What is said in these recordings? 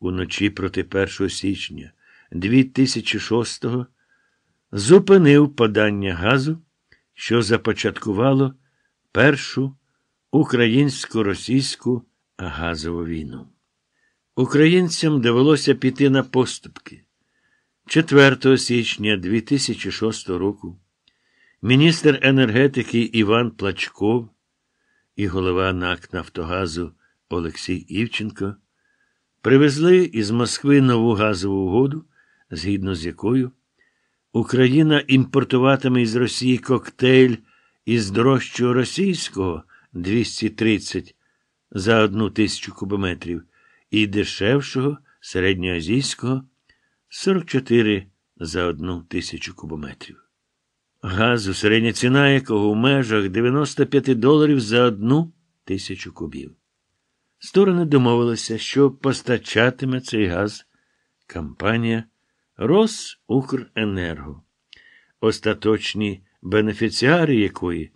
уночі проти 1 січня 2006-го зупинив подання газу, що започаткувало першу українсько-російську газову війну. Українцям довелося піти на поступки. 4 січня 2006 року міністр енергетики Іван Плачков і голова НАК Нафтогазу Олексій Івченко привезли із Москви нову газову угоду, згідно з якою Україна імпортуватиме із Росії коктейль із дорожчого російського 230 за одну тисячу кубометрів і дешевшого середньоазійського 44 за одну тисячу кубометрів. Газу середня ціна якого в межах 95 доларів за одну тисячу кубів. Сторони домовилися, що постачатиме цей газ компанія Росукренерго, остаточні бенефіціари якої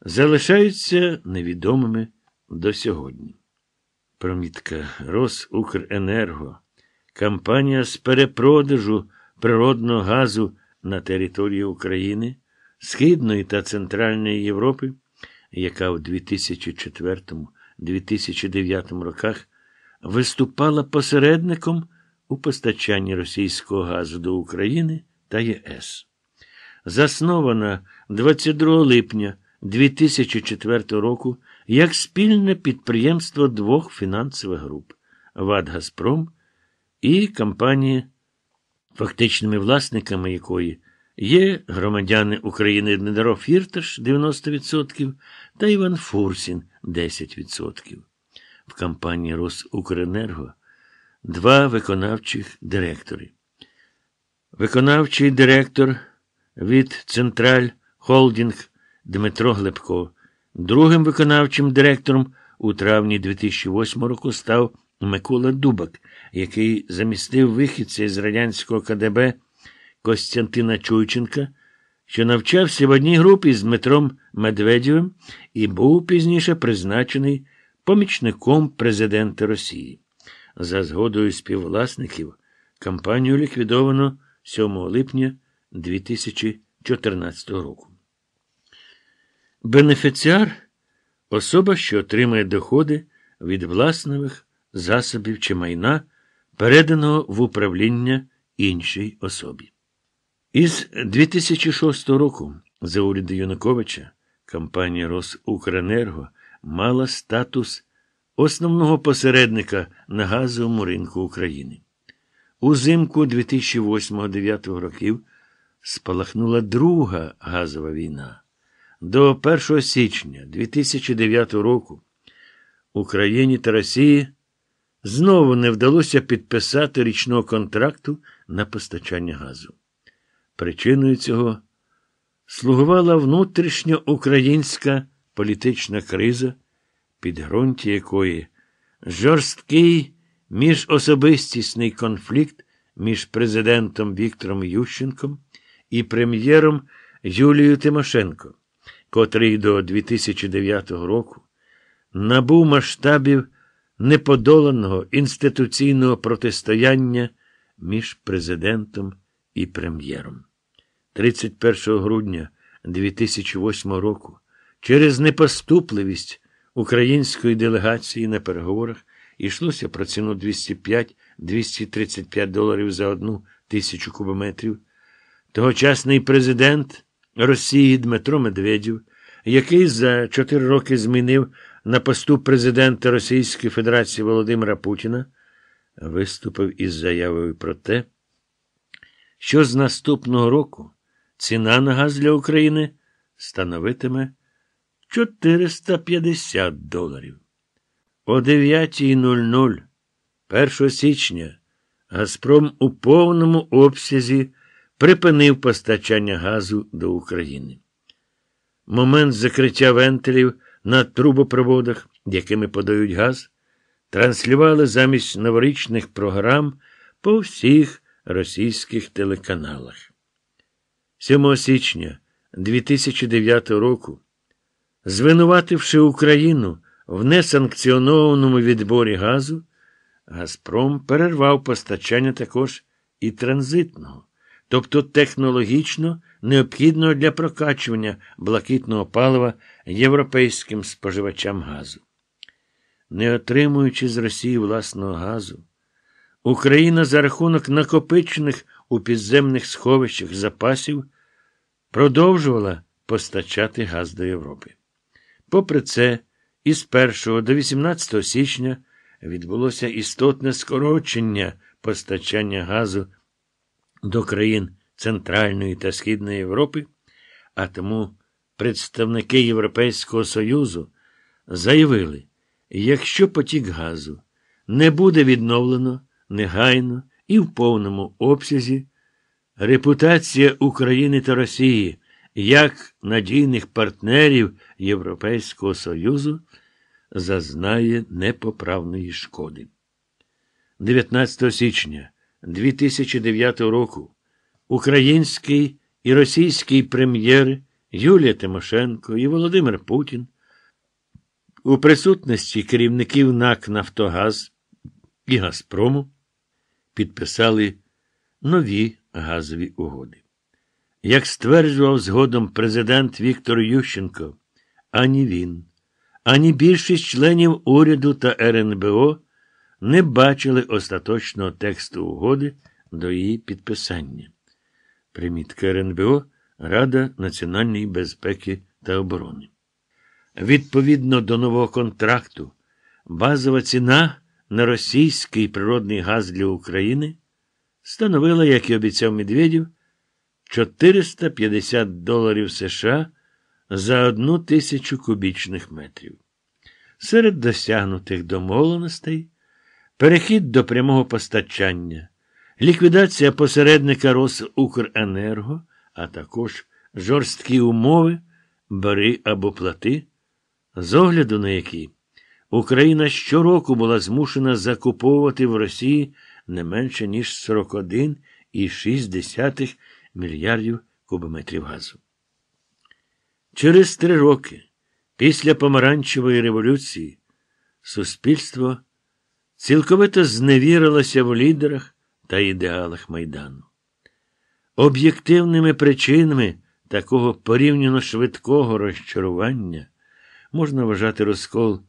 залишаються невідомими до сьогодні. Промітка Росукренерго, компанія з перепродажу природного газу на території України, Східної та Центральної Європи, яка у 2004-2009 роках виступала посередником у постачанні російського газу до України та ЄС. Заснована 22 липня 2004 року як спільне підприємство двох фінансових груп ВАТ Газпром і компанії, фактичними власниками якої є громадяни України Дмитро Фірташ 90% та Іван Фурсін 10%. В компанії Росукренерго два виконавчих директори. Виконавчий директор від Центрагаз Холдінг Дмитро Глебко. Другим виконавчим директором у травні 2008 року став Микола Дубак, який замістив вихідця з радянського КДБ Костянтина Чуйченка, що навчався в одній групі з Дмитром Медведєвим і був пізніше призначений помічником президента Росії. За згодою співвласників, компанію ліквідовано 7 липня 2014 року. Бенефіціар особа, що отримає доходи від власних засобів чи майна, переданого в управління іншій особі. Із 2006 року за уряду Януковича компанія Росукренерго мала статус основного посередника на газовому ринку України. Узимку 2008-2009 років спалахнула друга газова війна. До 1 січня 2009 року Україні та Росії знову не вдалося підписати річного контракту на постачання газу. Причиною цього слугувала внутрішньоукраїнська політична криза, підґрунті якої жорсткий міжособистісний конфлікт між президентом Віктором Ющенком і прем'єром Юлією Тимошенко, котрий до 2009 року набув масштабів неподоланого інституційного протистояння між президентом і прем'єром. 31 грудня 2008 року через непоступливість української делегації на переговорах йшлося про ціну 205-235 доларів за одну тисячу кубометрів. Тогочасний президент Росії Дмитро Медведєв, який за чотири роки змінив на посту президента Російської Федерації Володимира Путіна, виступив із заявою про те, що з наступного року ціна на газ для України становитиме 450 доларів. О 9.00 1 січня Газпром у повному обсязі припинив постачання газу до України. Момент закриття вентилів на трубопроводах, якими подають газ, транслювали замість новорічних програм по всіх російських телеканалах. 7 січня 2009 року, звинувативши Україну в несанкціонованому відборі газу, Газпром перервав постачання також і транзитного, тобто технологічно необхідного для прокачування блакитного палива європейським споживачам газу. Не отримуючи з Росії власного газу, Україна за рахунок накопичених у підземних сховищах запасів продовжувала постачати газ до Європи. Попри це, із 1 до 18 січня відбулося істотне скорочення постачання газу до країн Центральної та Східної Європи, а тому представники Європейського Союзу заявили, якщо потік газу не буде відновлено негайно і в повному обсязі, репутація України та Росії як надійних партнерів Європейського Союзу зазнає непоправної шкоди. 19 січня 2009 року український і російський прем'єри Юлія Тимошенко і Володимир Путін у присутності керівників НАК Нафтогаз і Газпрому підписали нові газові угоди. Як стверджував згодом президент Віктор Ющенко, ані він, ані більшість членів уряду та РНБО не бачили остаточного тексту угоди до її підписання. Примітка РНБО Рада національної безпеки та оборони. Відповідно до нового контракту, базова ціна на російський природний газ для України становила, як і обіцяв Медведєв, 450 доларів США за одну тисячу кубічних метрів. Серед досягнутих домовленостей перехід до прямого постачання, ліквідація посередника Росукренерго, а також жорсткі умови бери або плати, з огляду на які Україна щороку була змушена закуповувати в Росії не менше ніж 41,6 мільярдів кубометрів газу. Через три роки після Помаранчевої революції суспільство цілковито зневірилося в лідерах та ідеалах Майдану. Об'єктивними причинами такого порівняно швидкого розчарування можна вважати розкол.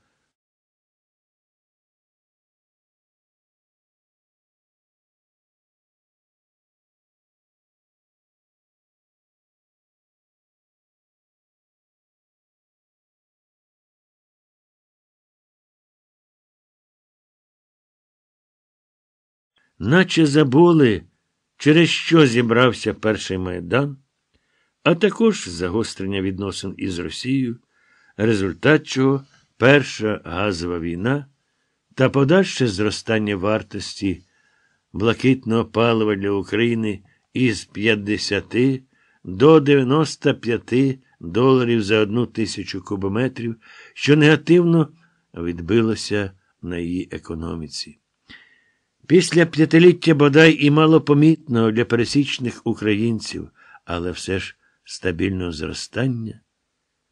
Наче забули, через що зібрався перший майдан, а також загострення відносин із Росією, результат чого перша газова війна та подальше зростання вартості блакитного палива для України із 50 до 95 доларів за одну тисячу кубометрів, що негативно відбилося на її економіці. Після п'ятиліття бодай і малопомітного для пересічних українців, але все ж стабільного зростання,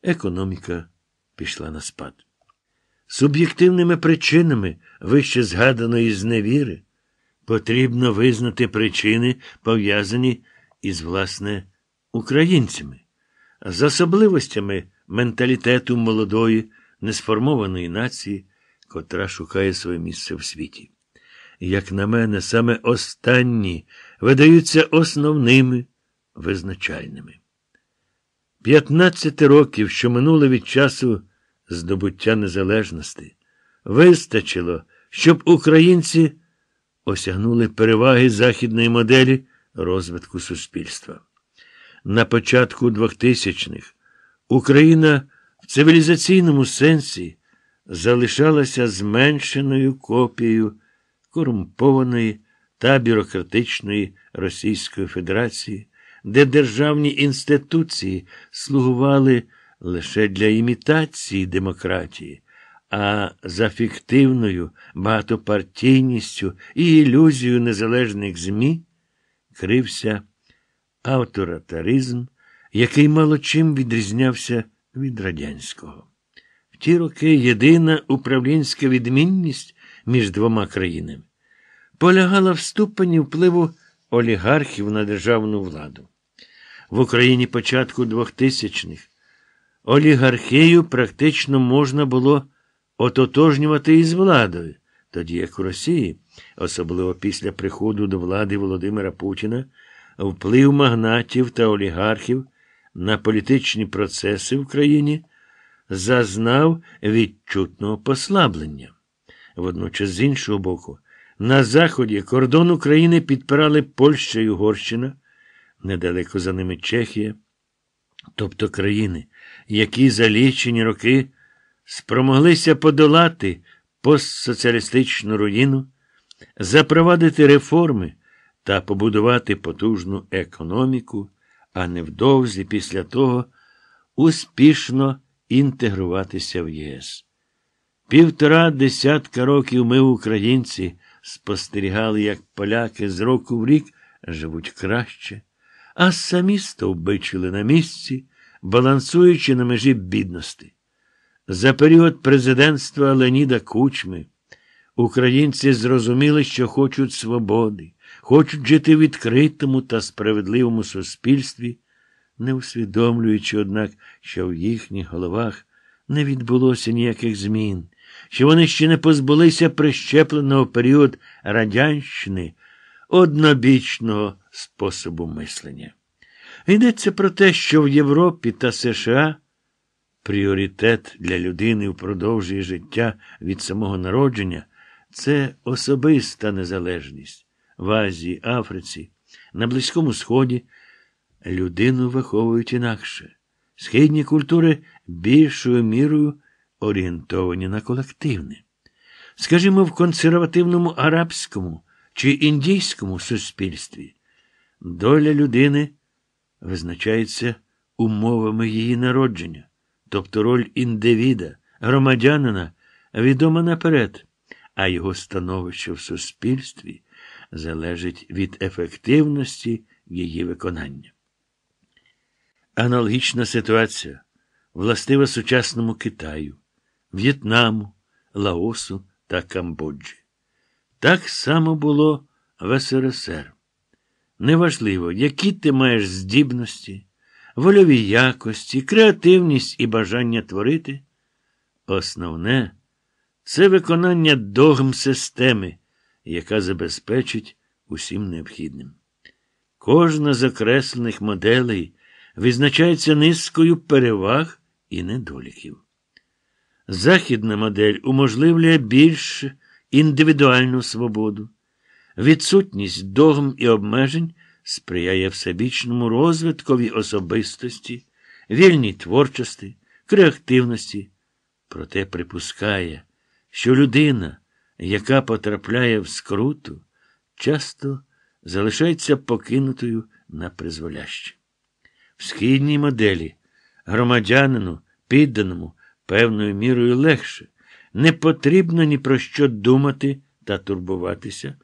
економіка пішла на спад. Суб'єктивними причинами вище згаданої зневіри потрібно визнати причини, пов'язані із, власне, українцями, з особливостями менталітету молодої, несформованої нації, котра шукає своє місце в світі як на мене, саме останні видаються основними визначальними. П'ятнадцяти років, що минули від часу здобуття незалежності, вистачило, щоб українці осягнули переваги західної моделі розвитку суспільства. На початку 2000-х Україна в цивілізаційному сенсі залишалася зменшеною копією корумпованої та бюрократичної Російської Федерації, де державні інституції слугували лише для імітації демократії, а за фіктивною багатопартійністю і ілюзією незалежних ЗМІ крився авторитаризм, який мало чим відрізнявся від радянського. В ті роки єдина управлінська відмінність між двома країнами, полягала в ступені впливу олігархів на державну владу. В Україні початку 2000-х олігархію практично можна було ототожнювати із владою, тоді як у Росії, особливо після приходу до влади Володимира Путіна, вплив магнатів та олігархів на політичні процеси в країні зазнав відчутного послаблення. Водночас, з іншого боку, на заході кордон України підпирали Польща і Угорщина, недалеко за ними Чехія, тобто країни, які за лічені роки спромоглися подолати постсоціалістичну руїну, запровадити реформи та побудувати потужну економіку, а невдовзі після того успішно інтегруватися в ЄС. Півтора десятка років ми, українці, спостерігали, як поляки з року в рік живуть краще, а самі стовбичили на місці, балансуючи на межі бідності. За період президентства Леніда Кучми українці зрозуміли, що хочуть свободи, хочуть жити в відкритому та справедливому суспільстві, не усвідомлюючи, однак, що в їхніх головах не відбулося ніяких змін, що вони ще не позбулися прищепленого період радянщини, однобічного способу мислення. Йдеться про те, що в Європі та США пріоритет для людини впродовж її життя від самого народження це особиста незалежність. В Азії, Африці, на Близькому Сході людину виховують інакше. Східні культури більшою мірою орієнтовані на колективне. Скажімо, в консервативному арабському чи індійському суспільстві доля людини визначається умовами її народження, тобто роль індивіда, громадянина відома наперед, а його становище в суспільстві залежить від ефективності її виконання. Аналогічна ситуація властива сучасному Китаю, В'єтнаму, Лаосу та Камбоджі. Так само було в СРСР. Неважливо, які ти маєш здібності, вольові якості, креативність і бажання творити. Основне це виконання догм системи, яка забезпечить усім необхідним. Кожна з окреслених моделей визначається низкою переваг і недоліків. Західна модель уможливлює більш індивідуальну свободу. Відсутність догм і обмежень сприяє всебічному розвиткові особистості, вільній творчості, креативності, проте припускає, що людина, яка потрапляє в скруту, часто залишається покинутою на призволяще. В східній моделі громадянину, підданому певною мірою легше, не потрібно ні про що думати та турбуватися,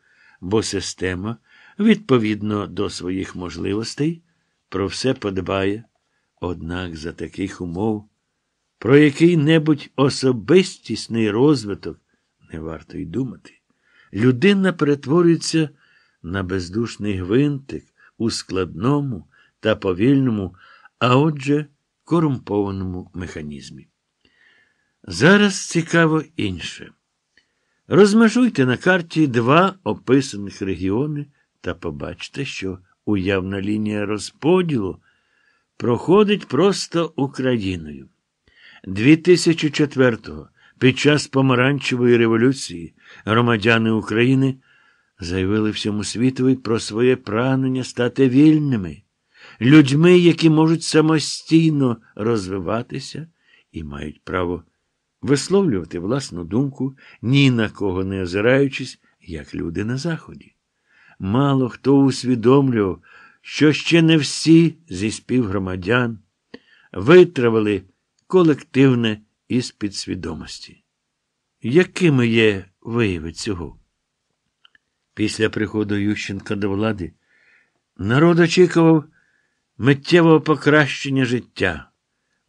бо система, відповідно до своїх можливостей, про все подбає, однак за таких умов, про який-небудь особистісний розвиток не варто й думати. Людина перетворюється на бездушний гвинтик у складному та повільному, а отже, корумпованому механізмі. Зараз цікаво інше. Розмежуйте на карті два описаних регіони та побачите, що уявна лінія розподілу проходить просто Україною. 2004-го, під час помаранчевої революції, громадяни України заявили всьому світові про своє прагнення стати вільними, людьми, які можуть самостійно розвиватися і мають право висловлювати власну думку, ні на кого не озираючись, як люди на Заході. Мало хто усвідомлював, що ще не всі зі співгромадян витравили колективне із підсвідомості. Якими є вияви цього? Після приходу Ющенка до влади народ очікував миттєвого покращення життя,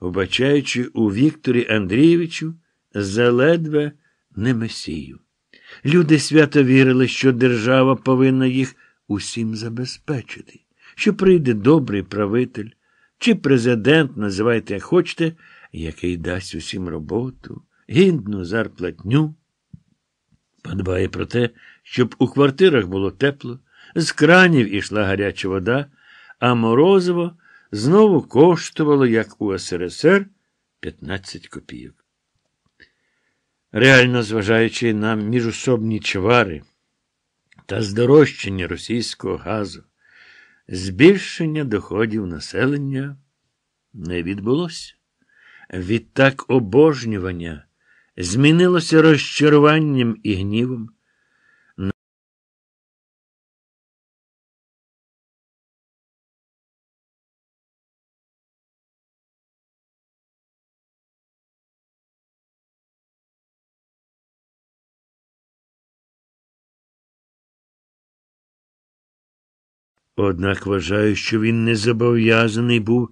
вбачаючи у Вікторі Андрійовичу заледве не месію. Люди свято вірили, що держава повинна їх усім забезпечити, що прийде добрий правитель, чи президент, називайте як хочете, який дасть усім роботу, гідну зарплатню, подбає про те, щоб у квартирах було тепло, з кранів ішла гаряча вода, а морозиво знову коштувало, як у СРСР, 15 копійок. Реально зважаючи на міжособні чвари та здорожчання російського газу, збільшення доходів населення не відбулося. Відтак обожнювання змінилося розчаруванням і гнівом. Однак вважаю, що він не зобов'язаний був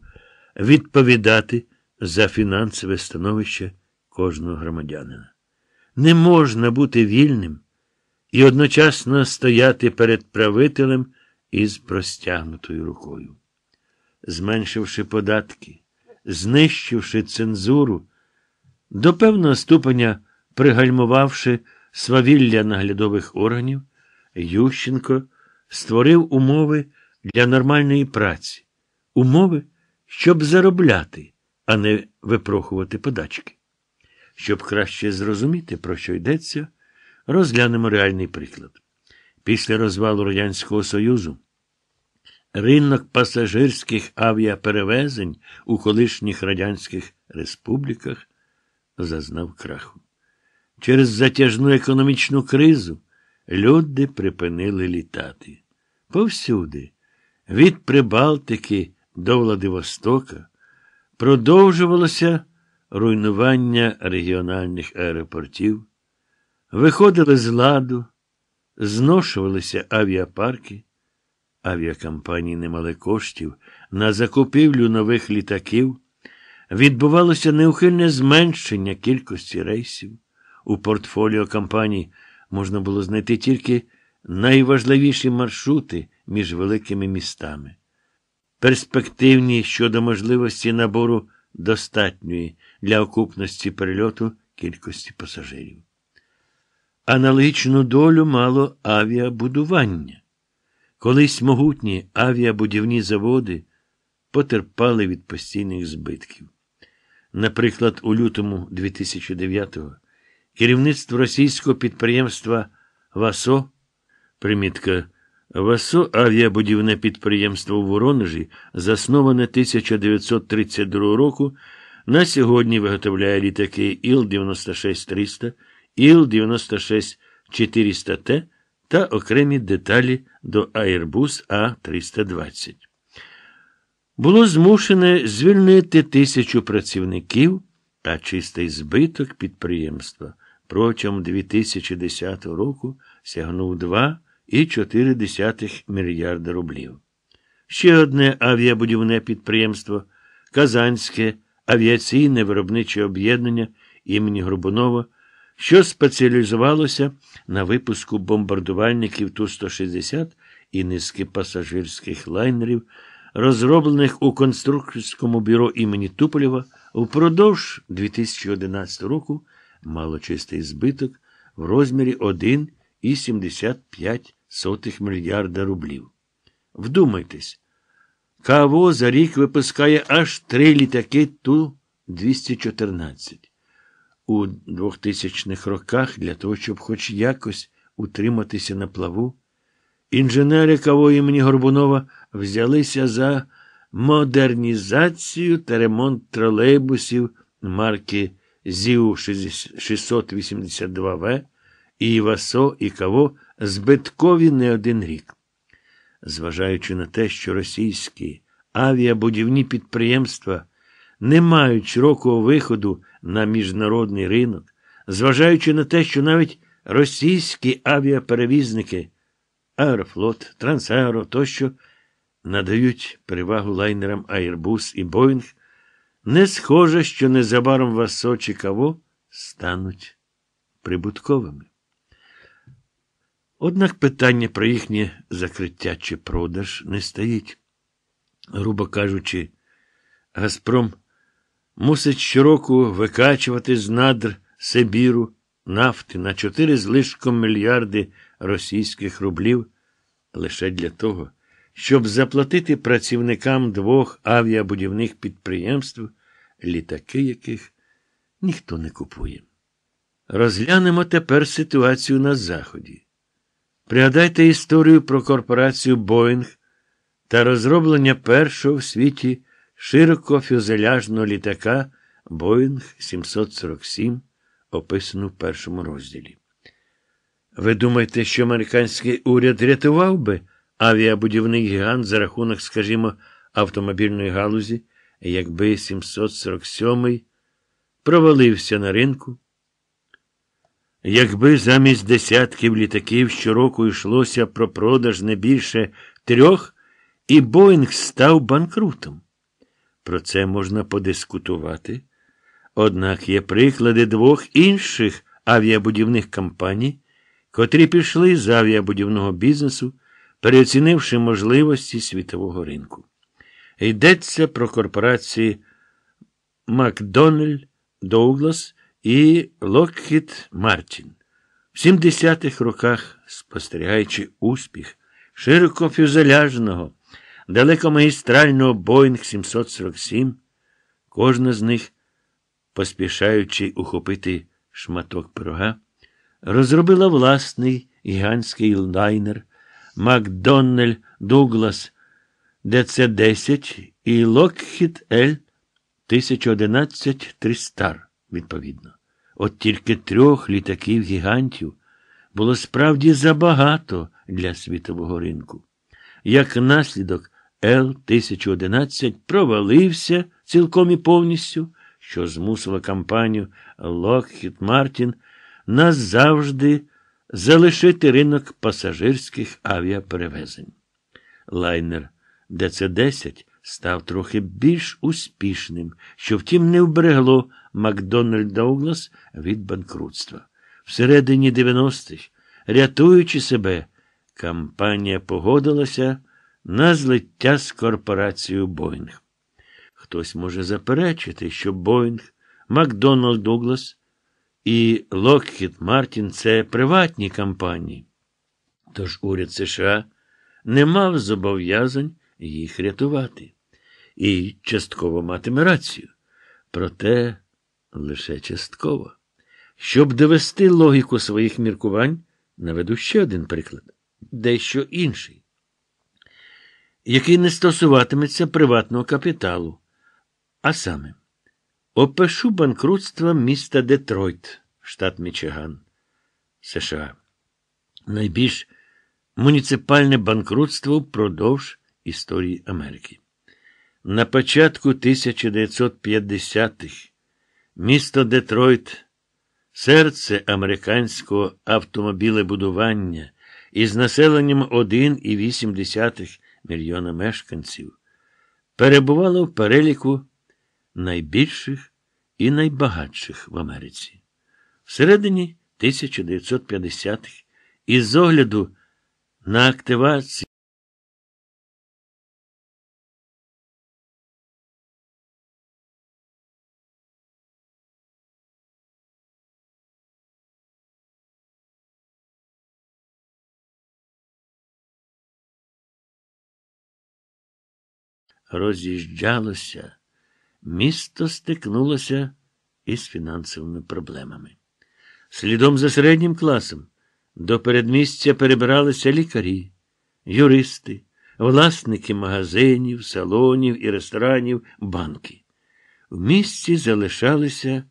відповідати за фінансове становище кожного громадянина. Не можна бути вільним і одночасно стояти перед правителем із простягнутою рукою. Зменшивши податки, знищивши цензуру, до певного ступеня пригальмувавши свавілля наглядових органів, Ющенко створив умови для нормальної праці, умови, щоб заробляти, а не випрохувати подачки. Щоб краще зрозуміти, про що йдеться, розглянемо реальний приклад. Після розвалу Радянського Союзу ринок пасажирських авіаперевезень у колишніх радянських республіках зазнав краху. Через затяжну економічну кризу люди припинили літати. Повсюди, від Прибалтики до Владивостока, продовжувалося руйнування регіональних аеропортів, виходили з ладу, зношувалися авіапарки, авіакомпанії не мали коштів на закупівлю нових літаків, відбувалося неухильне зменшення кількості рейсів. У портфоліо компаній можна було знайти тільки найважливіші маршрути між великими містами, перспективні щодо можливості набору достатньої для окупності перельоту кількості пасажирів. Аналогічну долю мало авіабудування. Колись могутні авіабудівні заводи потерпали від постійних збитків. Наприклад, у лютому 2009-го керівництво російського підприємства ВАСО, примітка ВАСО авіабудівне підприємство у Воронежі, засноване 1932 року, на сьогодні виготовляє літаки Іл-96-300, Іл-96-400Т та окремі деталі до Airbus А320. Було змушене звільнити тисячу працівників, а чистий збиток підприємства протягом 2010 року сягнув 2,4 мільярда рублів. Ще одне авіабудівне підприємство Казанське авіаційне виробниче об'єднання імені Горбунова, що спеціалізувалося на випуску бомбардувальників Ту-160 і низки пасажирських лайнерів, розроблених у конструкторському бюро імені Туполєва, впродовж 2011 року мало чистий збиток в розмірі 1,75 мільярда рублів. Вдумайтесь, КАВО за рік випускає аж три літаки Ту-214. У 2000-х роках для того, щоб хоч якось утриматися на плаву, інженери КАВО імені Горбунова взялися за модернізацію та ремонт тролейбусів марки ЗІУ 682В і ВАСО і КАВО збиткові не один рік. Зважаючи на те, що російські авіабудівні підприємства не мають широкого виходу на міжнародний ринок, зважаючи на те, що навіть російські авіаперевізники Аерофлот, Трансаеро тощо надають перевагу лайнерам Airbus і Boeing, не схоже, що незабаром Васо чи Каво стануть прибутковими. Однак питання про їхнє закриття чи продаж не стоїть. Грубо кажучи, Газпром мусить щороку викачувати з надр Сибіру нафти на 4 з лишком мільярди російських рублів лише для того, щоб заплатити працівникам двох авіабудівних підприємств, літаки яких ніхто не купує. Розглянемо тепер ситуацію на Заході. Пригадайте історію про корпорацію Боїнг та розроблення першого в світі широкофюзеляжного літака Боїнг 747, описану в першому розділі. Ви думаєте, що американський уряд рятував би авіабудівний гігант за рахунок, скажімо, автомобільної галузі, якби 747 провалився на ринку? Якби замість десятків літаків щороку йшлося про продаж не більше трьох, і Боїнг став банкрутом. Про це можна подискутувати. Однак є приклади двох інших авіабудівних компаній, котрі пішли з авіабудівного бізнесу, переоцінивши можливості світового ринку. Йдеться про корпорації Макдональд, Доуглас і Локхід Мартін. В 70-х роках, спостерігаючи успіх широкофюзеляжного, далекомагістрального Боїнг 747, кожна з них, поспішаючи ухопити шматок пирога, розробила власний гігантський лайнер Макдоннель Дуглас ДЦ-10 і Локхід Л 1011 Трістар, відповідно. От тільки трьох літаків гігантів було справді забагато для світового ринку. Як наслідок, Л-1011 провалився цілком і повністю, що змусило компанію Lockheed Martin назавжди залишити ринок пасажирських авіаперевезень. Лайнер ДЦ-10 став трохи більш успішним, що втім не вберегло Макдональд Доуглас від банкрутства. Всередині 90-х, рятуючи себе, компанія погодилася на злиття з корпорацією Боїнг. Хтось може заперечити, що Боїнг, Макдоналд Дуглас і Локхід Мартін це приватні компанії. Тож уряд США не мав зобов'язань їх рятувати. І частково матиме рацію. Проте лише частково. Щоб довести логіку своїх міркувань, наведу ще один приклад, дещо інший, який не стосуватиметься приватного капіталу. А саме, опишу банкрутство міста Детройт, штат Мічиган, США. Найбільш муніципальне банкрутство впродовж історії Америки. На початку 1950-х місто Детройт, серце американського автомобілебудування із населенням 1,8 мільйона мешканців, перебувало в переліку найбільших і найбагатших в Америці. Всередині 1950-х, із огляду на активацію. Роз'їжджалося, місто стикнулося із фінансовими проблемами. Слідом за середнім класом до передмістя перебиралися лікарі, юристи, власники магазинів, салонів і ресторанів, банки. В місті залишалися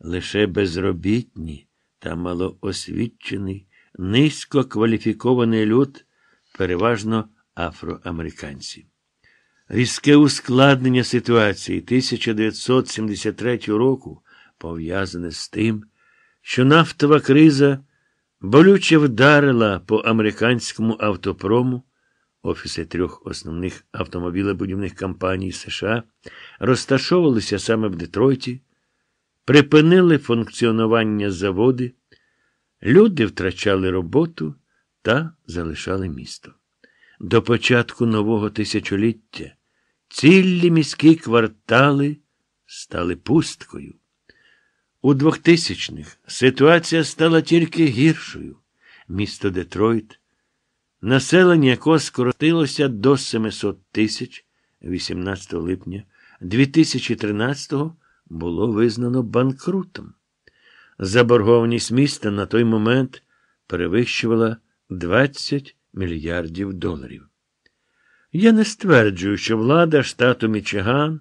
лише безробітні та малоосвічений, низько кваліфікований люд, переважно афроамериканці. Різке ускладнення ситуації 1973 року пов'язане з тим, що нафтова криза болюче вдарила по американському автопрому, офіси трьох основних автомобілебудівних компаній США розташовувалися саме в Детройті, припинили функціонування заводи, люди втрачали роботу, та залишали місто. До початку нового тисячоліття цілі міські квартали стали пусткою. У 2000-х ситуація стала тільки гіршою. Місто Детройт, населення якого скоротилося до 700 тисяч 18 липня 2013-го було визнано банкрутом. Заборгованість міста на той момент перевищувала 20 мільярдів доларів. Я не стверджую, що влада штату Мічиган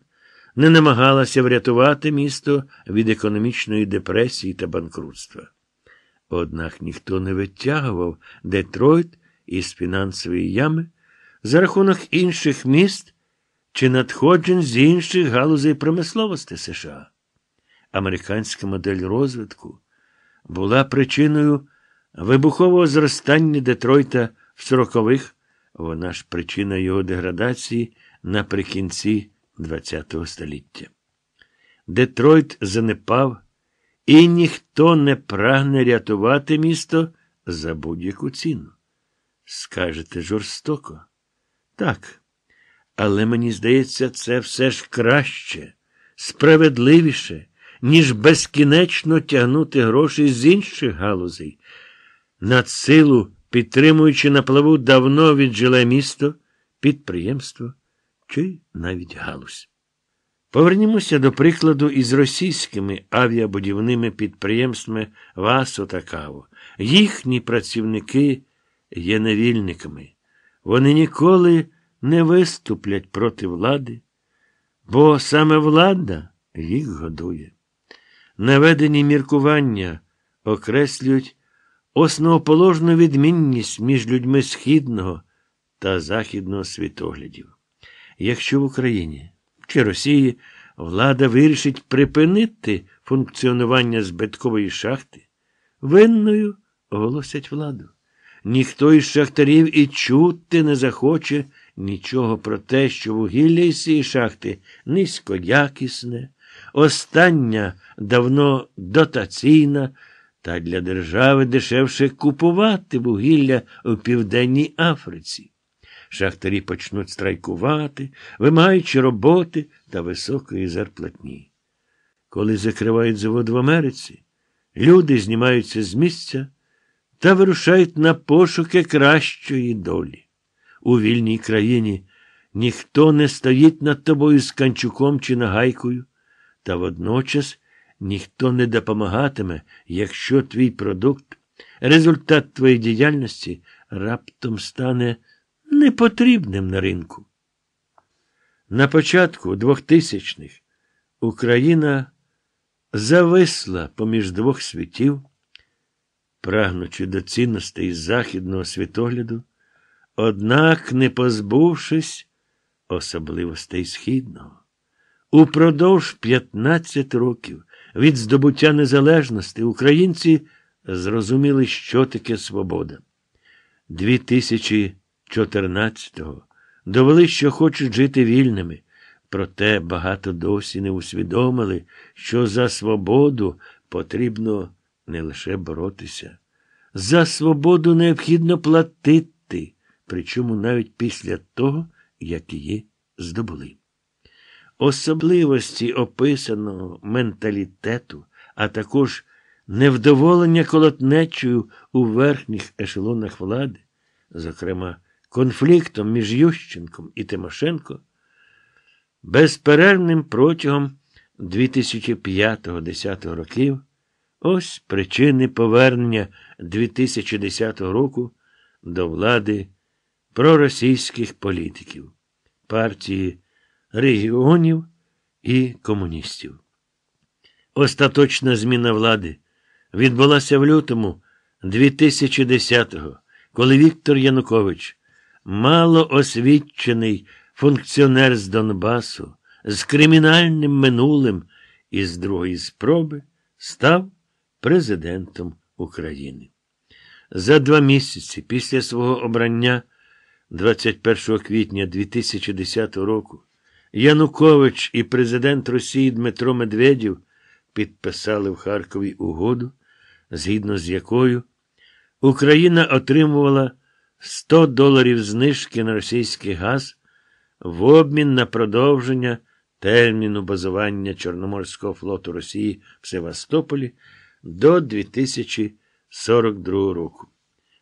не намагалася врятувати місто від економічної депресії та банкрутства. Однак ніхто не витягував Детройт із фінансової ями за рахунок інших міст чи надходжень з інших галузей промисловості США. Американська модель розвитку була причиною вибухового зростання Детройта в сорокових, вона ж причина його деградації наприкінці ХХ століття. Детройт занепав, і ніхто не прагне рятувати місто за будь-яку ціну. Скажете жорстоко? Так. Але мені здається, це все ж краще, справедливіше, ніж безкінечно тягнути гроші з інших галузей. Над силу, підтримуючи на плаву давно віджиле місто, підприємство чи навіть галузь. Повернімося до прикладу із російськими авіабудівними підприємствами ВАСО та КАВО. Їхні працівники є невільниками. Вони ніколи не виступлять проти влади, бо саме влада їх годує. Наведені міркування окреслюють основоположну відмінність між людьми східного та західного світоглядів. Якщо в Україні чи Росії влада вирішить припинити функціонування збиткової шахти, винною оголосять владу. Ніхто із шахтарів і чути не захоче нічого про те, що вугілля із цієї шахти низькоякісне, остання давно дотаційна, та для держави дешевше купувати вугілля у Південній Африці. Шахтарі почнуть страйкувати, вимагаючи роботи та високої зарплатні. Коли закривають завод в Америці, люди знімаються з місця та вирушають на пошуки кращої долі. У вільній країні ніхто не стоїть над тобою з канчуком чи нагайкою, та водночас ніхто не допомагатиме, якщо твій продукт, результат твоєї діяльності раптом стане непотрібним на ринку. На початку 2000-х Україна зависла поміж двох світів, прагнучи до цінностей західного світогляду, однак не позбувшись особливостей східного. Упродовж 15 років від здобуття незалежності українці зрозуміли, що таке свобода. 2014-го довели, що хочуть жити вільними, проте багато досі не усвідомили, що за свободу потрібно не лише боротися. За свободу необхідно платити, причому навіть після того, як її здобули. Особливості описаного менталітету, а також невдоволення колотнечою у верхніх ешелонах влади, зокрема, конфліктом між Ющенком і Тимошенко, безперервним протягом 2005-10 років, ось причини повернення 2010 року до влади проросійських політиків, партії регіонів і комуністів. Остаточна зміна влади відбулася в лютому 2010-го, коли Віктор Янукович, малоосвідчений функціонер з Донбасу, з кримінальним минулим і з другої спроби, став президентом України. За два місяці після свого обрання 21 квітня 2010 року Янукович і президент Росії Дмитро Медведєв підписали в Харкові угоду, згідно з якою Україна отримувала 100 доларів знижки на російський газ в обмін на продовження терміну базування Чорноморського флоту Росії в Севастополі до 2042 року.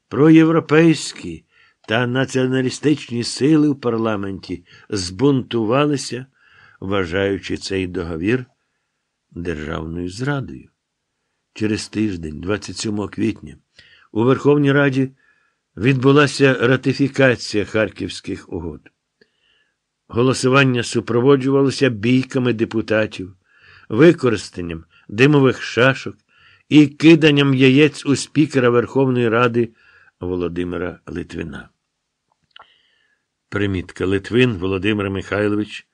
Проєвропейські та націоналістичні сили в парламенті збунтувалися, вважаючи цей договір державною зрадою. Через тиждень, 27 квітня, у Верховній Раді відбулася ратифікація Харківських угод. Голосування супроводжувалося бійками депутатів, використанням димових шашок і киданням яєць у спікера Верховної Ради Володимира Литвина. Примітка. Литвин Володимир Михайлович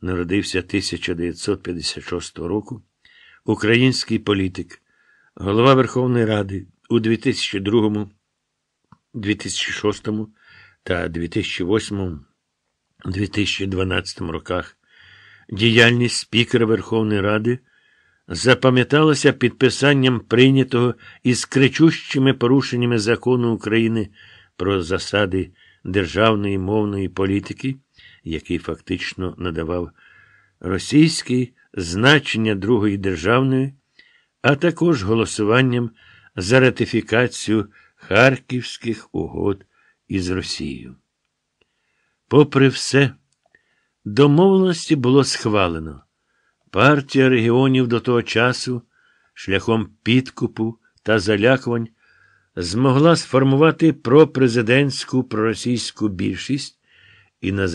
народився 1956 року, український політик, голова Верховної Ради у 2002, 2006 та 2008 2012 роках. Діяльність спікера Верховної Ради запам'яталася підписанням прийнятого із кричущими порушеннями закону України про засади державної мовної політики, який фактично надавав російській значення Другої державної, а також голосуванням за ратифікацію Харківських угод із Росією. Попри все, домовленості було схвалено. Партія регіонів до того часу, шляхом підкупу та залякувань, змогла сформувати пропрезидентську проросійську більшість і на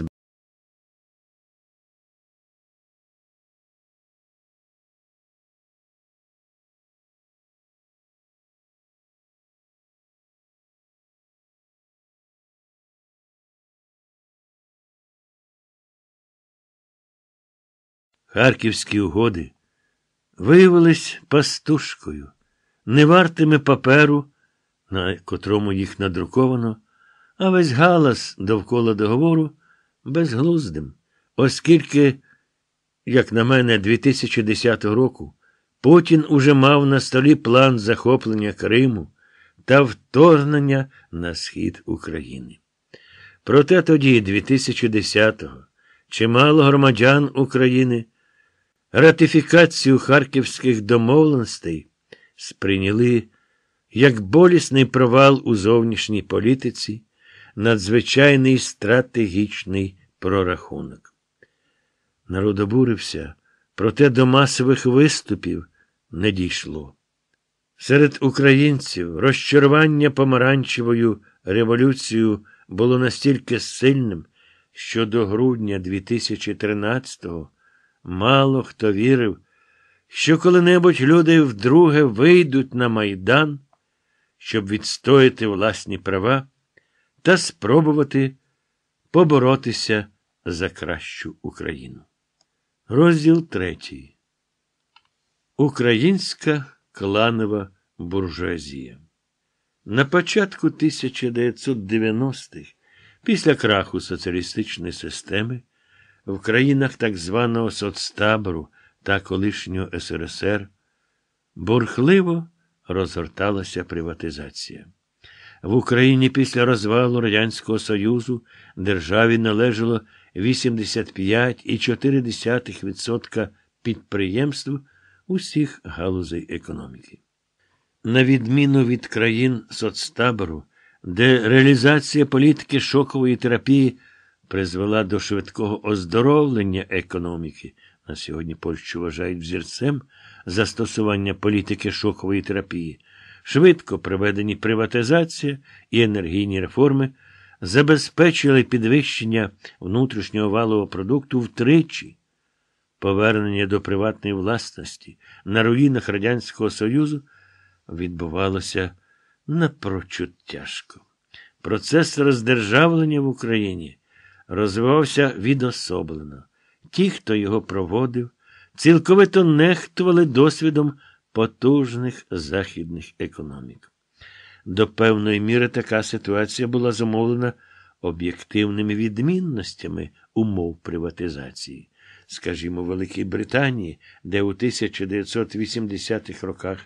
Харківські угоди виявились пастушкою, не вартими паперу, на котрому їх надруковано, а весь галас довкола договору безглуздим, оскільки, як на мене, 2010 року Путін уже мав на столі план захоплення Криму та вторгнення на схід України. Проте тоді, 2010-го, чимало громадян України. Ратифікацію харківських домовленостей сприйняли як болісний провал у зовнішній політиці, надзвичайний стратегічний прорахунок. Народ обурився, проте до масових виступів не дійшло. Серед українців розчарування помаранчевою революцією було настільки сильним, що до грудня 2013-го Мало хто вірив, що коли-небудь люди вдруге вийдуть на майдан, щоб відстояти власні права та спробувати поборотися за кращу Україну. Розділ третій. Українська кланова буржуазія. На початку 1990-х, після краху соціалістичної системи, в країнах так званого соцтабору та колишнього СРСР бурхливо розгорталася приватизація. В Україні після розвалу Радянського Союзу державі належало 85,4% підприємств усіх галузей економіки. На відміну від країн соцтабору, де реалізація політики шокової терапії призвела до швидкого оздоровлення економіки. На сьогодні Польщу вважають взірцем застосування політики шокової терапії. Швидко проведені приватизація і енергійні реформи забезпечили підвищення внутрішнього валового продукту втричі. Повернення до приватної власності на руїнах Радянського Союзу відбувалося напрочуд тяжко. Процес роздержавлення в Україні розвивався відособлено. Ті, хто його проводив, цілковито нехтували досвідом потужних західних економік. До певної міри така ситуація була зумовлена об'єктивними відмінностями умов приватизації. Скажімо, в Великій Британії, де у 1980-х роках,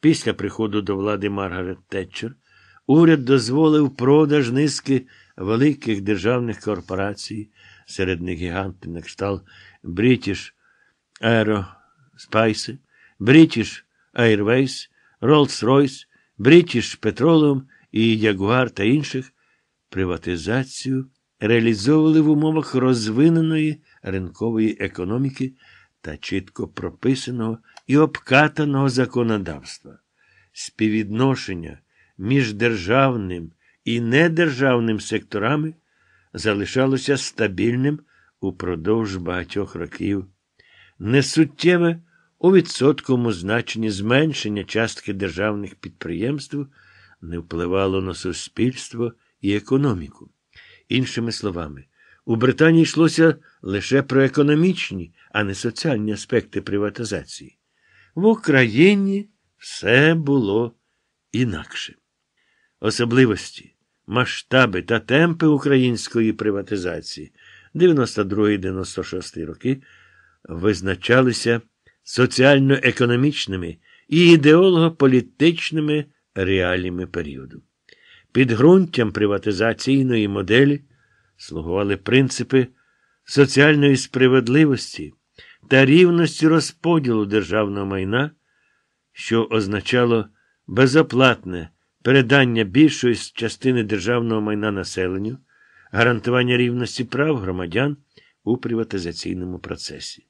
після приходу до влади Маргарет Тетчер, уряд дозволив продаж низки великих державних корпорацій, серед них гіганти на кшталт British Aerospace, British Airways, Rolls-Royce, British Petroleum і Jaguar та інших, приватизацію реалізовували в умовах розвиненої ринкової економіки та чітко прописаного і обкатаного законодавства. Співвідношення між державним і недержавним секторами залишалося стабільним упродовж багатьох років. Несуттєве у відсотковому значенні зменшення частки державних підприємств не впливало на суспільство і економіку. Іншими словами, у Британії йшлося лише про економічні, а не соціальні аспекти приватизації. В Україні все було інакше. Особливості, масштаби та темпи української приватизації 92-96 роки визначалися соціально-економічними і ідеолого-політичними реаліями періоду. Підґрунтям приватизаційної моделі слугували принципи соціальної справедливості та рівності розподілу державного майна, що означало безоплатне передання більшої частини державного майна населенню, гарантування рівності прав громадян у приватизаційному процесі.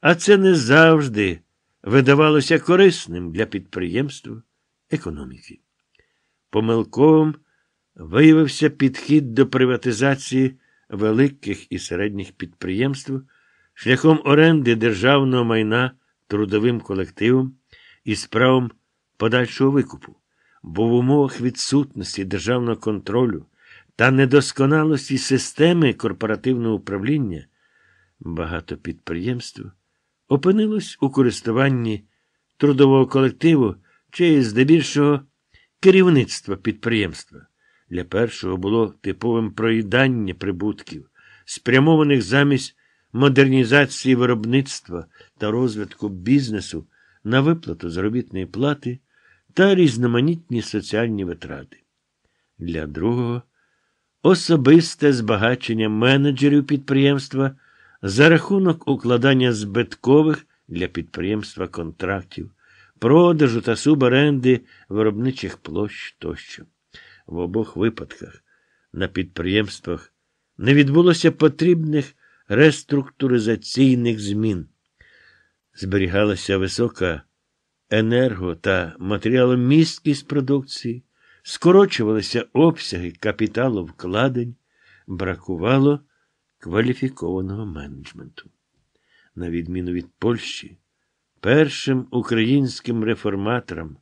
А це не завжди видавалося корисним для підприємств економіки. Помилковим виявився підхід до приватизації великих і середніх підприємств шляхом оренди державного майна трудовим колективом і правом подальшого викупу, бо в умовах відсутності державного контролю та недосконалості системи корпоративного управління багато підприємств опинилось у користуванні трудового колективу чи здебільшого керівництва підприємства. Для першого було типовим проїдання прибутків, спрямованих замість модернізації виробництва та розвитку бізнесу на виплату заробітної плати та різноманітні соціальні витрати. Для другого особисте збагачення менеджерів підприємства за рахунок укладання збиткових для підприємства контрактів, продажу та суборенди виробничих площ тощо. В обох випадках на підприємствах не відбулося потрібних реструктуризаційних змін. Зберігалася висока енерго та матеріаломісткість продукції, скорочувалися обсяги капіталу вкладень, бракувало кваліфікованого менеджменту. На відміну від Польщі, першим українським реформаторам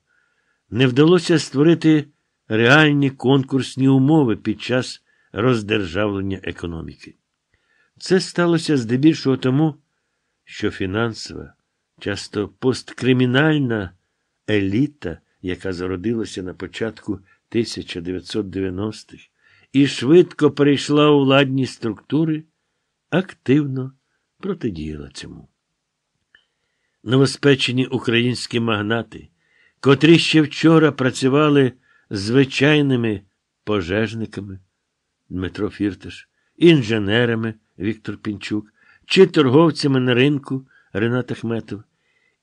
не вдалося створити реальні конкурсні умови під час роздержавлення економіки. Це сталося здебільшого тому, що фінансова, часто посткримінальна еліта, яка зародилася на початку 1990-х і швидко перейшла у владні структури, активно протидіяла цьому. Новоспечені українські магнати, котрі ще вчора працювали звичайними пожежниками Дмитро Фірташ, інженерами Віктор Пінчук, чи торговцями на ринку Ренат Ахметов,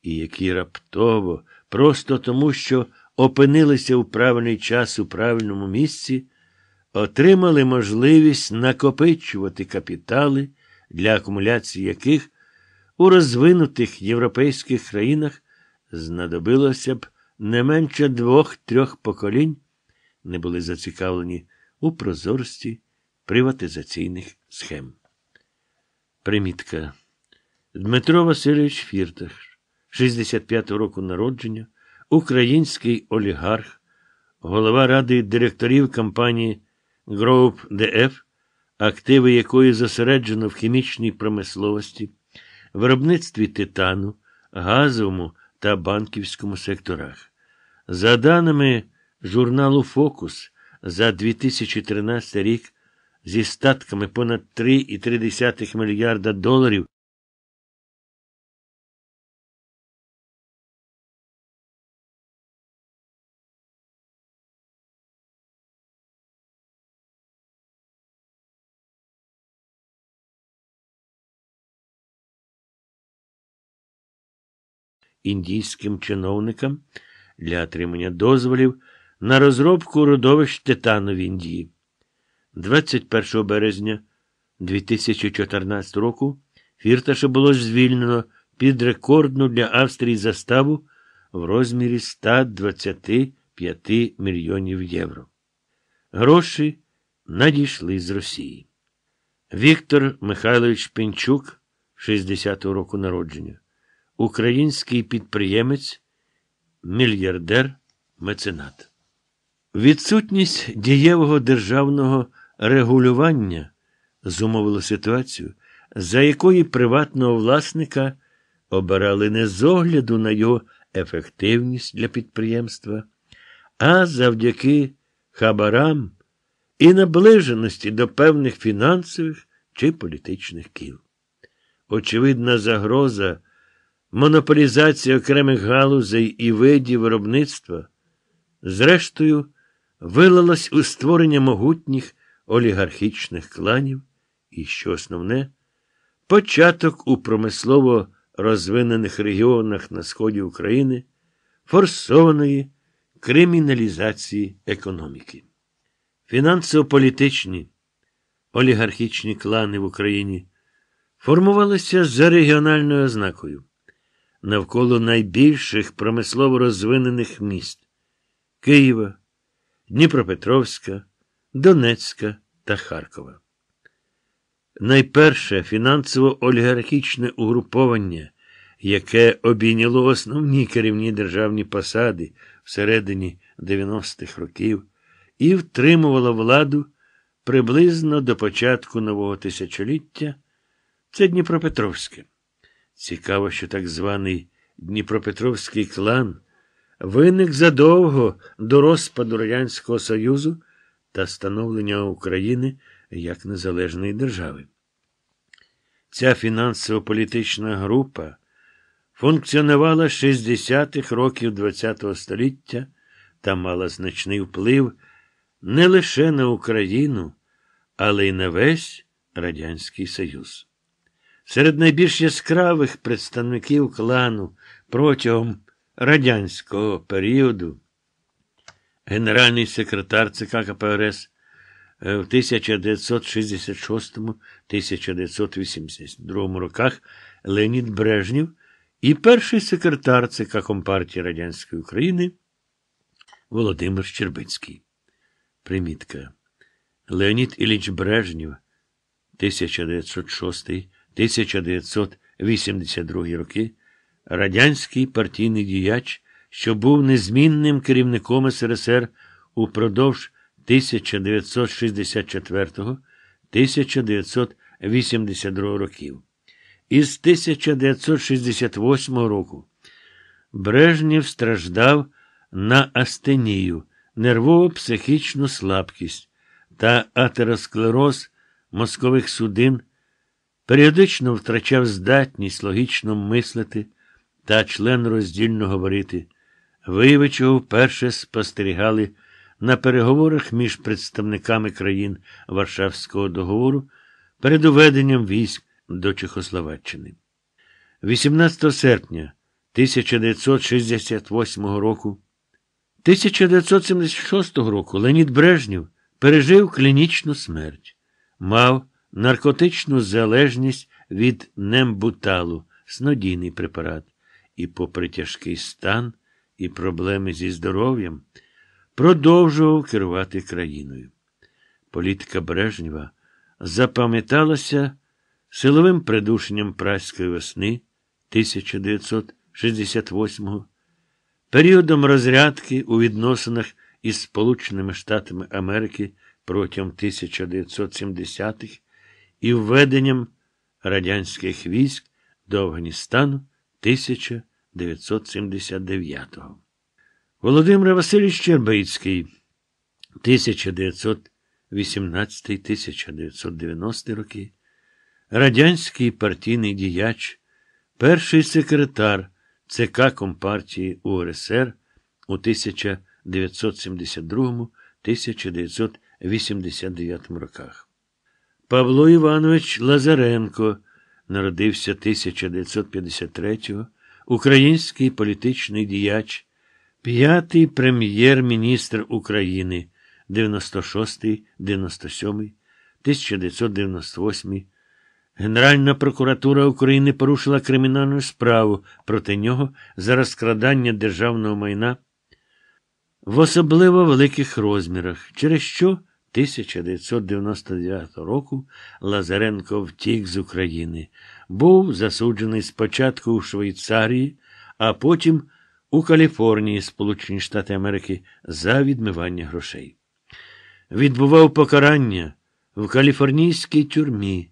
і які раптово, просто тому, що опинилися у правильний час у правильному місці, отримали можливість накопичувати капітали, для акумуляції яких у розвинутих європейських країнах знадобилося б не менше двох-трьох поколінь, не були зацікавлені у прозорості приватизаційних схем. Примітка. Дмитро Васильович Фіртах, 65 року народження, український олігарх, голова ради директорів компанії Group DF, активи якої зосереджено в хімічній промисловості, виробництві титану, газовому та банківському секторах. За даними журналу Фокус за 2013 рік зі статками понад 3,3 мільярда доларів індійським чиновникам для отримання дозволів на розробку родовищ титану в Індії. 21 березня 2014 року Фірташа було звільнено під рекордну для Австрії заставу в розмірі 125 мільйонів євро. Гроші надійшли з Росії. Віктор Михайлович Пенчук, 60-го року народження, український підприємець, мільярдер, меценат. Відсутність дієвого державного регулювання зумовила ситуацію, за якої приватного власника обирали не з огляду на його ефективність для підприємства, а завдяки хабарам і наближеності до певних фінансових чи політичних кіл. Очевидна загроза монополізації окремих галузей і видів виробництва, зрештою, вилилась у створення могутніх олігархічних кланів і, що основне, початок у промислово розвинених регіонах на сході України форсованої криміналізації економіки. Фінансово-політичні олігархічні клани в Україні формувалися за регіональною ознакою навколо найбільших промислово розвинених міст Києва, Дніпропетровська, Донецька та Харкова. Найперше фінансово-олігархічне угруповання, яке обійняло основні керівні державні посади всередині 90-х років і втримувало владу приблизно до початку нового тисячоліття, це Дніпропетровське. Цікаво, що так званий Дніпропетровський клан виник задовго до розпаду Радянського Союзу та становлення України як незалежної держави. Ця фінансово-політична група функціонувала 60-х років ХХ століття та мала значний вплив не лише на Україну, але й на весь Радянський Союз. Серед найбільш яскравих представників клану протягом радянського періоду генеральний секретар ЦК КПРС в 1966-1982 роках Леонід Брежнєв і перший секретар ЦК Компартії Радянської України Володимир Щербицький. Примітка. Леонід Ілліч Брежнєв 1906 1982 роки, радянський партійний діяч, що був незмінним керівником СРСР упродовж 1964-1982 років. Із 1968 року Брежнєв страждав на астенію, нервово-психічну слабкість та атеросклероз мозкових судин періодично втрачав здатність логічно мислити та член роздільно говорити, вияви чого вперше спостерігали на переговорах між представниками країн Варшавського договору перед уведенням військ до Чехословаччини. 18 серпня 1968 року, 1976 року Леонід Брежнєв пережив клінічну смерть, мав наркотичну залежність від нембуталу, снодійний препарат, і, попри тяжкий стан і проблеми зі здоров'ям, продовжував керувати країною. Політика Брежнєва запам'яталася силовим придушенням праської весни 1968-го, періодом розрядки у відносинах із Сполученими Штатами Америки протягом 1970-х і введенням радянських військ до Афганістану 1979-го. Володимир Васильович Чербицький 1918-1990 роки, радянський партійний діяч, перший секретар ЦК Компартії УРСР у 1972-1989 роках. Павло Іванович Лазаренко народився 1953-го український політичний діяч, п'ятий прем'єр-міністр України 96-97, 1998. Генеральна прокуратура України порушила кримінальну справу проти нього за розкрадання державного майна в особливо великих розмірах, через що 1999 року Лазаренко втік з України, був засуджений спочатку у Швейцарії, а потім у Каліфорнії, Сполучені Штати Америки, за відмивання грошей. Відбував покарання в каліфорнійській тюрмі.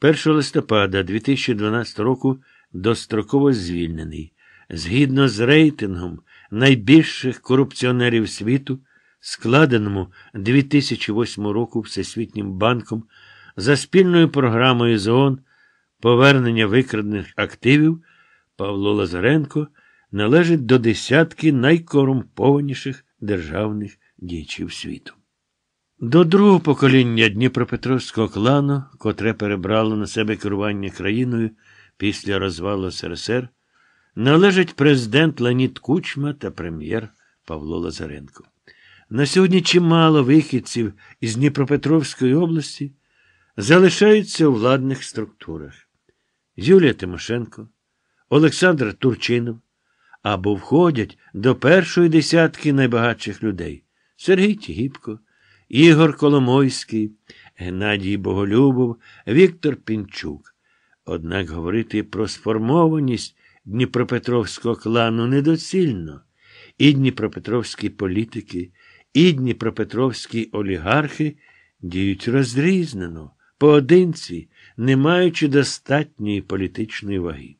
1 листопада 2012 року достроково звільнений. Згідно з рейтингом найбільших корупціонерів світу, складеному 2008 року Всесвітнім банком за спільною програмою з повернення викрадених активів, Павло Лазаренко належить до десятки найкорумпованіших державних діячів світу. До другого покоління Дніпропетровського клану, котре перебрало на себе керування країною після розвалу СРСР, належить президент Леонід Кучма та прем'єр Павло Лазаренко. На сьогодні чимало вихідців із Дніпропетровської області залишаються у владних структурах. Юлія Тимошенко, Олександр Турчинов або входять до першої десятки найбагатших людей Сергій Тігіпко. Ігор Коломойський, Геннадій Боголюбов, Віктор Пінчук. Однак говорити про сформованість Дніпропетровського клану недоцільно. І Дніпропетровські політики, і Дніпропетровські олігархи діють розрізнено, поодинці, не маючи достатньої політичної ваги.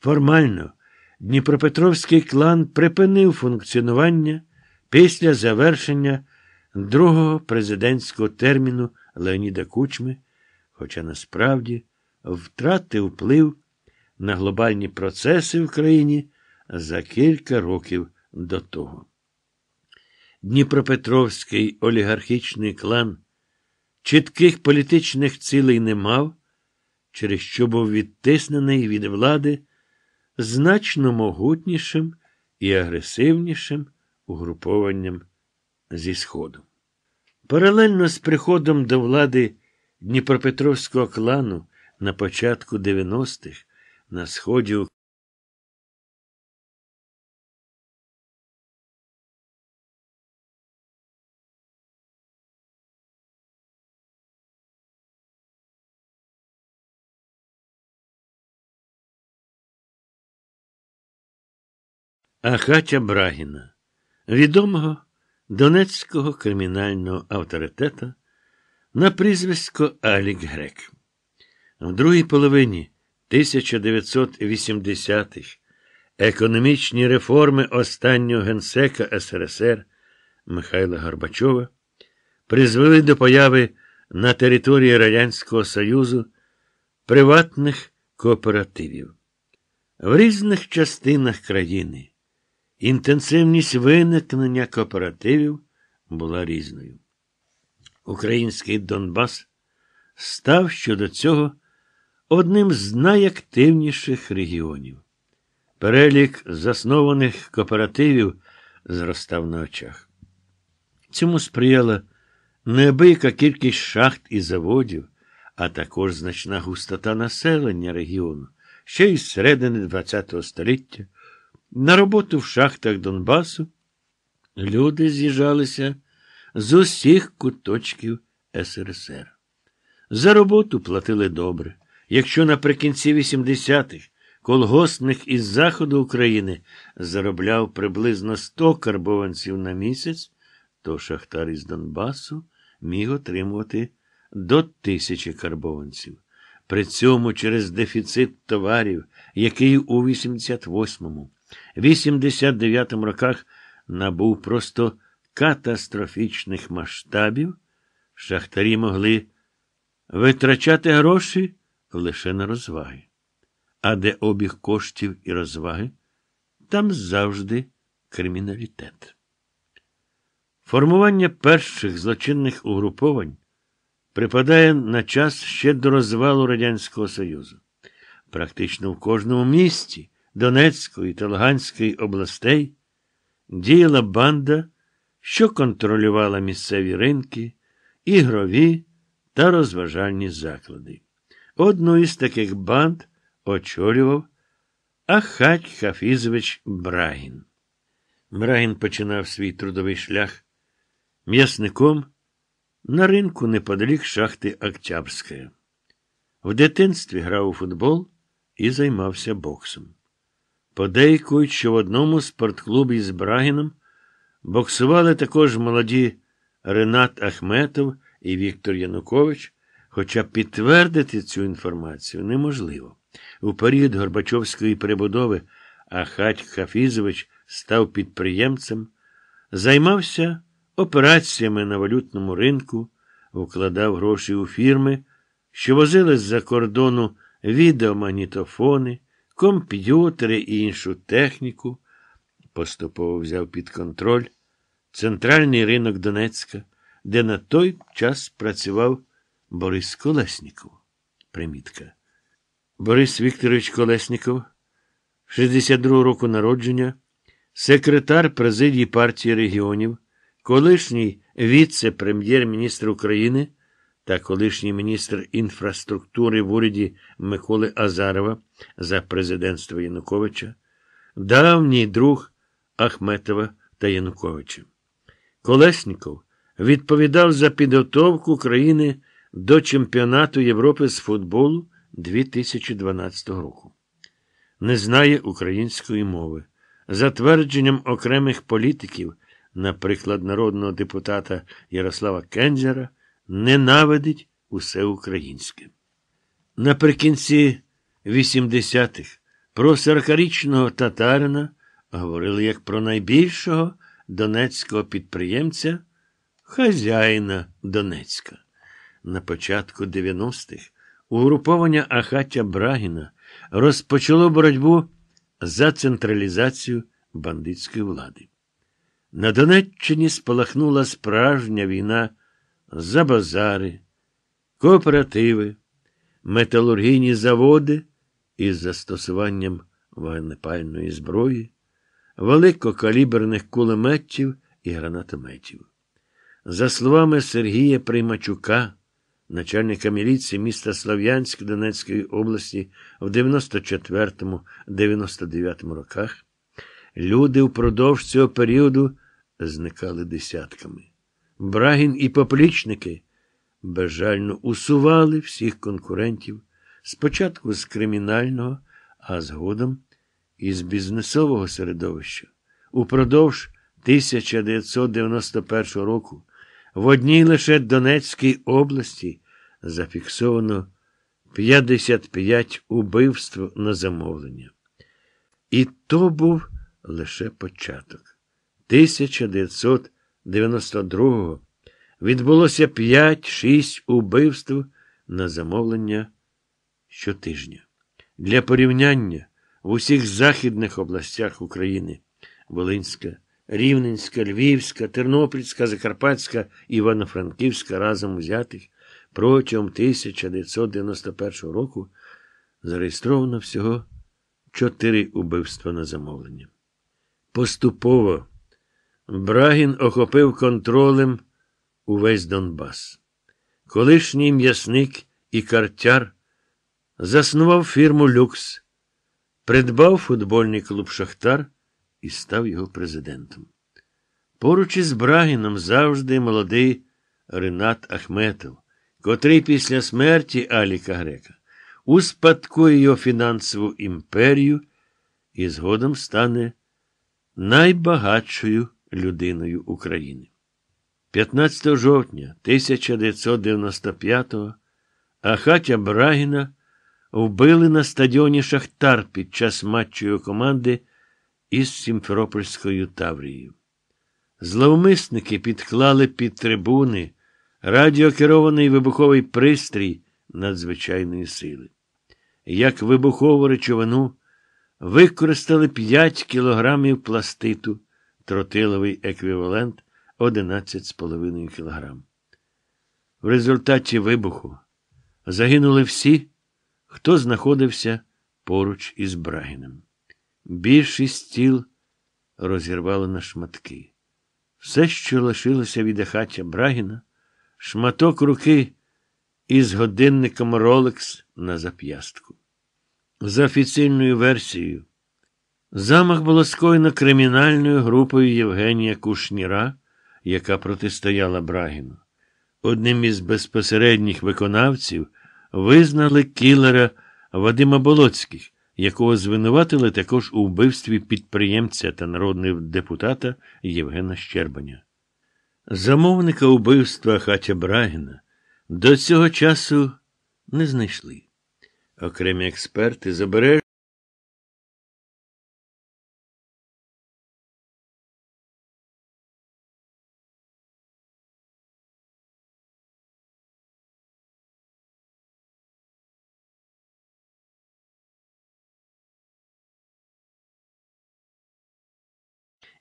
Формально, Дніпропетровський клан припинив функціонування після завершення другого президентського терміну Леоніда Кучми, хоча насправді втратив вплив на глобальні процеси в країні за кілька років до того. Дніпропетровський олігархічний клан чітких політичних цілей не мав, через що був відтиснений від влади значно могутнішим і агресивнішим угрупованням зі Сходу. Паралельно з приходом до влади Дніпропетровського клану на початку 90-х на сході Ахатя Брагіна, відомого донецького кримінального авторитета на прізвисько Алік Грек. В другій половині 1980-х економічні реформи останнього генсека СРСР Михайла Горбачова призвели до появи на території Радянського Союзу приватних кооперативів. В різних частинах країни Інтенсивність виникнення кооперативів була різною. Український Донбас став щодо цього одним з найактивніших регіонів. Перелік заснованих кооперативів зростав на очах. Цьому сприяла неабияка кількість шахт і заводів, а також значна густота населення регіону, ще й з середини ХХ століття. На роботу в шахтах Донбасу люди з'їжджалися з усіх куточків СРСР. За роботу платили добре. Якщо наприкінці 80-х колгоспник із заходу України заробляв приблизно 100 карбованців на місяць, то шахтар із Донбасу міг отримувати до тисячі карбованців. При цьому через дефіцит товарів, який у 88-му 89 роках набув просто катастрофічних масштабів, шахтарі могли витрачати гроші лише на розваги. А де обіг коштів і розваги, там завжди криміналітет. Формування перших злочинних угруповань припадає на час ще до розвалу Радянського Союзу. Практично в кожному місті Донецької та Луганської областей діяла банда, що контролювала місцеві ринки, ігрові та розважальні заклади. Одну із таких банд очолював Ахать Хафізович Брагін. Брагін починав свій трудовий шлях м'ясником на ринку неподалік шахти Октябрська. В дитинстві грав у футбол і займався боксом. Подейкують, що в одному спортклубі з Брагіном боксували також молоді Ренат Ахметов і Віктор Янукович, хоча підтвердити цю інформацію неможливо. У період Горбачовської перебудови Ахать Хафізович став підприємцем, займався операціями на валютному ринку, вкладав гроші у фірми, що возили з-за кордону відеомагнітофони, комп'ютери і іншу техніку, поступово взяв під контроль центральний ринок Донецька, де на той час працював Борис Колесніков. Примітка. Борис Вікторович Колесніков, 62 року народження, секретар президії партії регіонів, колишній віце-прем'єр-міністр України та колишній міністр інфраструктури в уряді Миколи Азарова за президентства Януковича, давній друг Ахметова та Януковича. Колесніков відповідав за підготовку країни до Чемпіонату Європи з футболу 2012 року. Не знає української мови. За твердженням окремих політиків, наприклад, народного депутата Ярослава Кензера, ненавидить усе українське. Наприкінці 80-х про 40-річного татарина говорили як про найбільшого донецького підприємця, хазяїна Донецька. На початку 90-х угруповання Ахаття Брагіна розпочало боротьбу за централізацію бандитської влади. На Донеччині спалахнула справжня війна за базари, кооперативи, металургійні заводи із застосуванням вогнепальної зброї, великокаліберних кулеметів і гранатометів. За словами Сергія Приймачука, начальника міліції міста Слов'янськ Донецької області в 94-99 роках, люди впродовж цього періоду зникали десятками. Брагін і поплічники безжально усували всіх конкурентів, спочатку з кримінального, а згодом із бізнесового середовища. Упродовж 1991 року в одній лише Донецькій області зафіксовано 55 убивств на замовлення. І то був лише початок. 1992-го відбулося 5-6 убивств на замовлення щотижня. Для порівняння в усіх західних областях України Волинська, Рівненська, Львівська, Тернопільська, Закарпатська, Івано-Франківська разом взятих протягом 1991 року зареєстровано всього 4 убивства на замовлення. Поступово Брагін охопив контролем увесь Донбас. Колишній м'ясник і картяр заснував фірму Люкс, придбав футбольний клуб Шахтар і став його президентом. Поруч із Брагіном завжди молодий Ренат Ахметов, котрий після смерті Аліка Грека успадкує його фінансову імперію і згодом стане найбагатшою людиною України. 15 жовтня 1995-го Ахатя Брагіна вбили на стадіоні Шахтар під час матчу команди із Сімферопольською Таврією. Зловмисники підклали під трибуни радіокерований вибуховий пристрій надзвичайної сили. Як вибухову речовину використали 5 кілограмів пластиту, тротиловий еквівалент 11,5 кілограм. В результаті вибуху загинули всі, хто знаходився поруч із Брагіним. Більшість тіл розірвало на шматки. Все, що лишилося від Ахатя Брагіна, шматок руки із годинником Ролекс на зап'ястку. За офіційною версією, замах було скоєно кримінальною групою Євгенія Кушніра, яка протистояла Брагіну. Одним із безпосередніх виконавців визнали кілера Вадима Болоцьких, якого звинуватили також у вбивстві підприємця та народного депутата Євгена Щербаня. Замовника убивства Хатя Брагіна до цього часу не знайшли. Окремі експерти забережні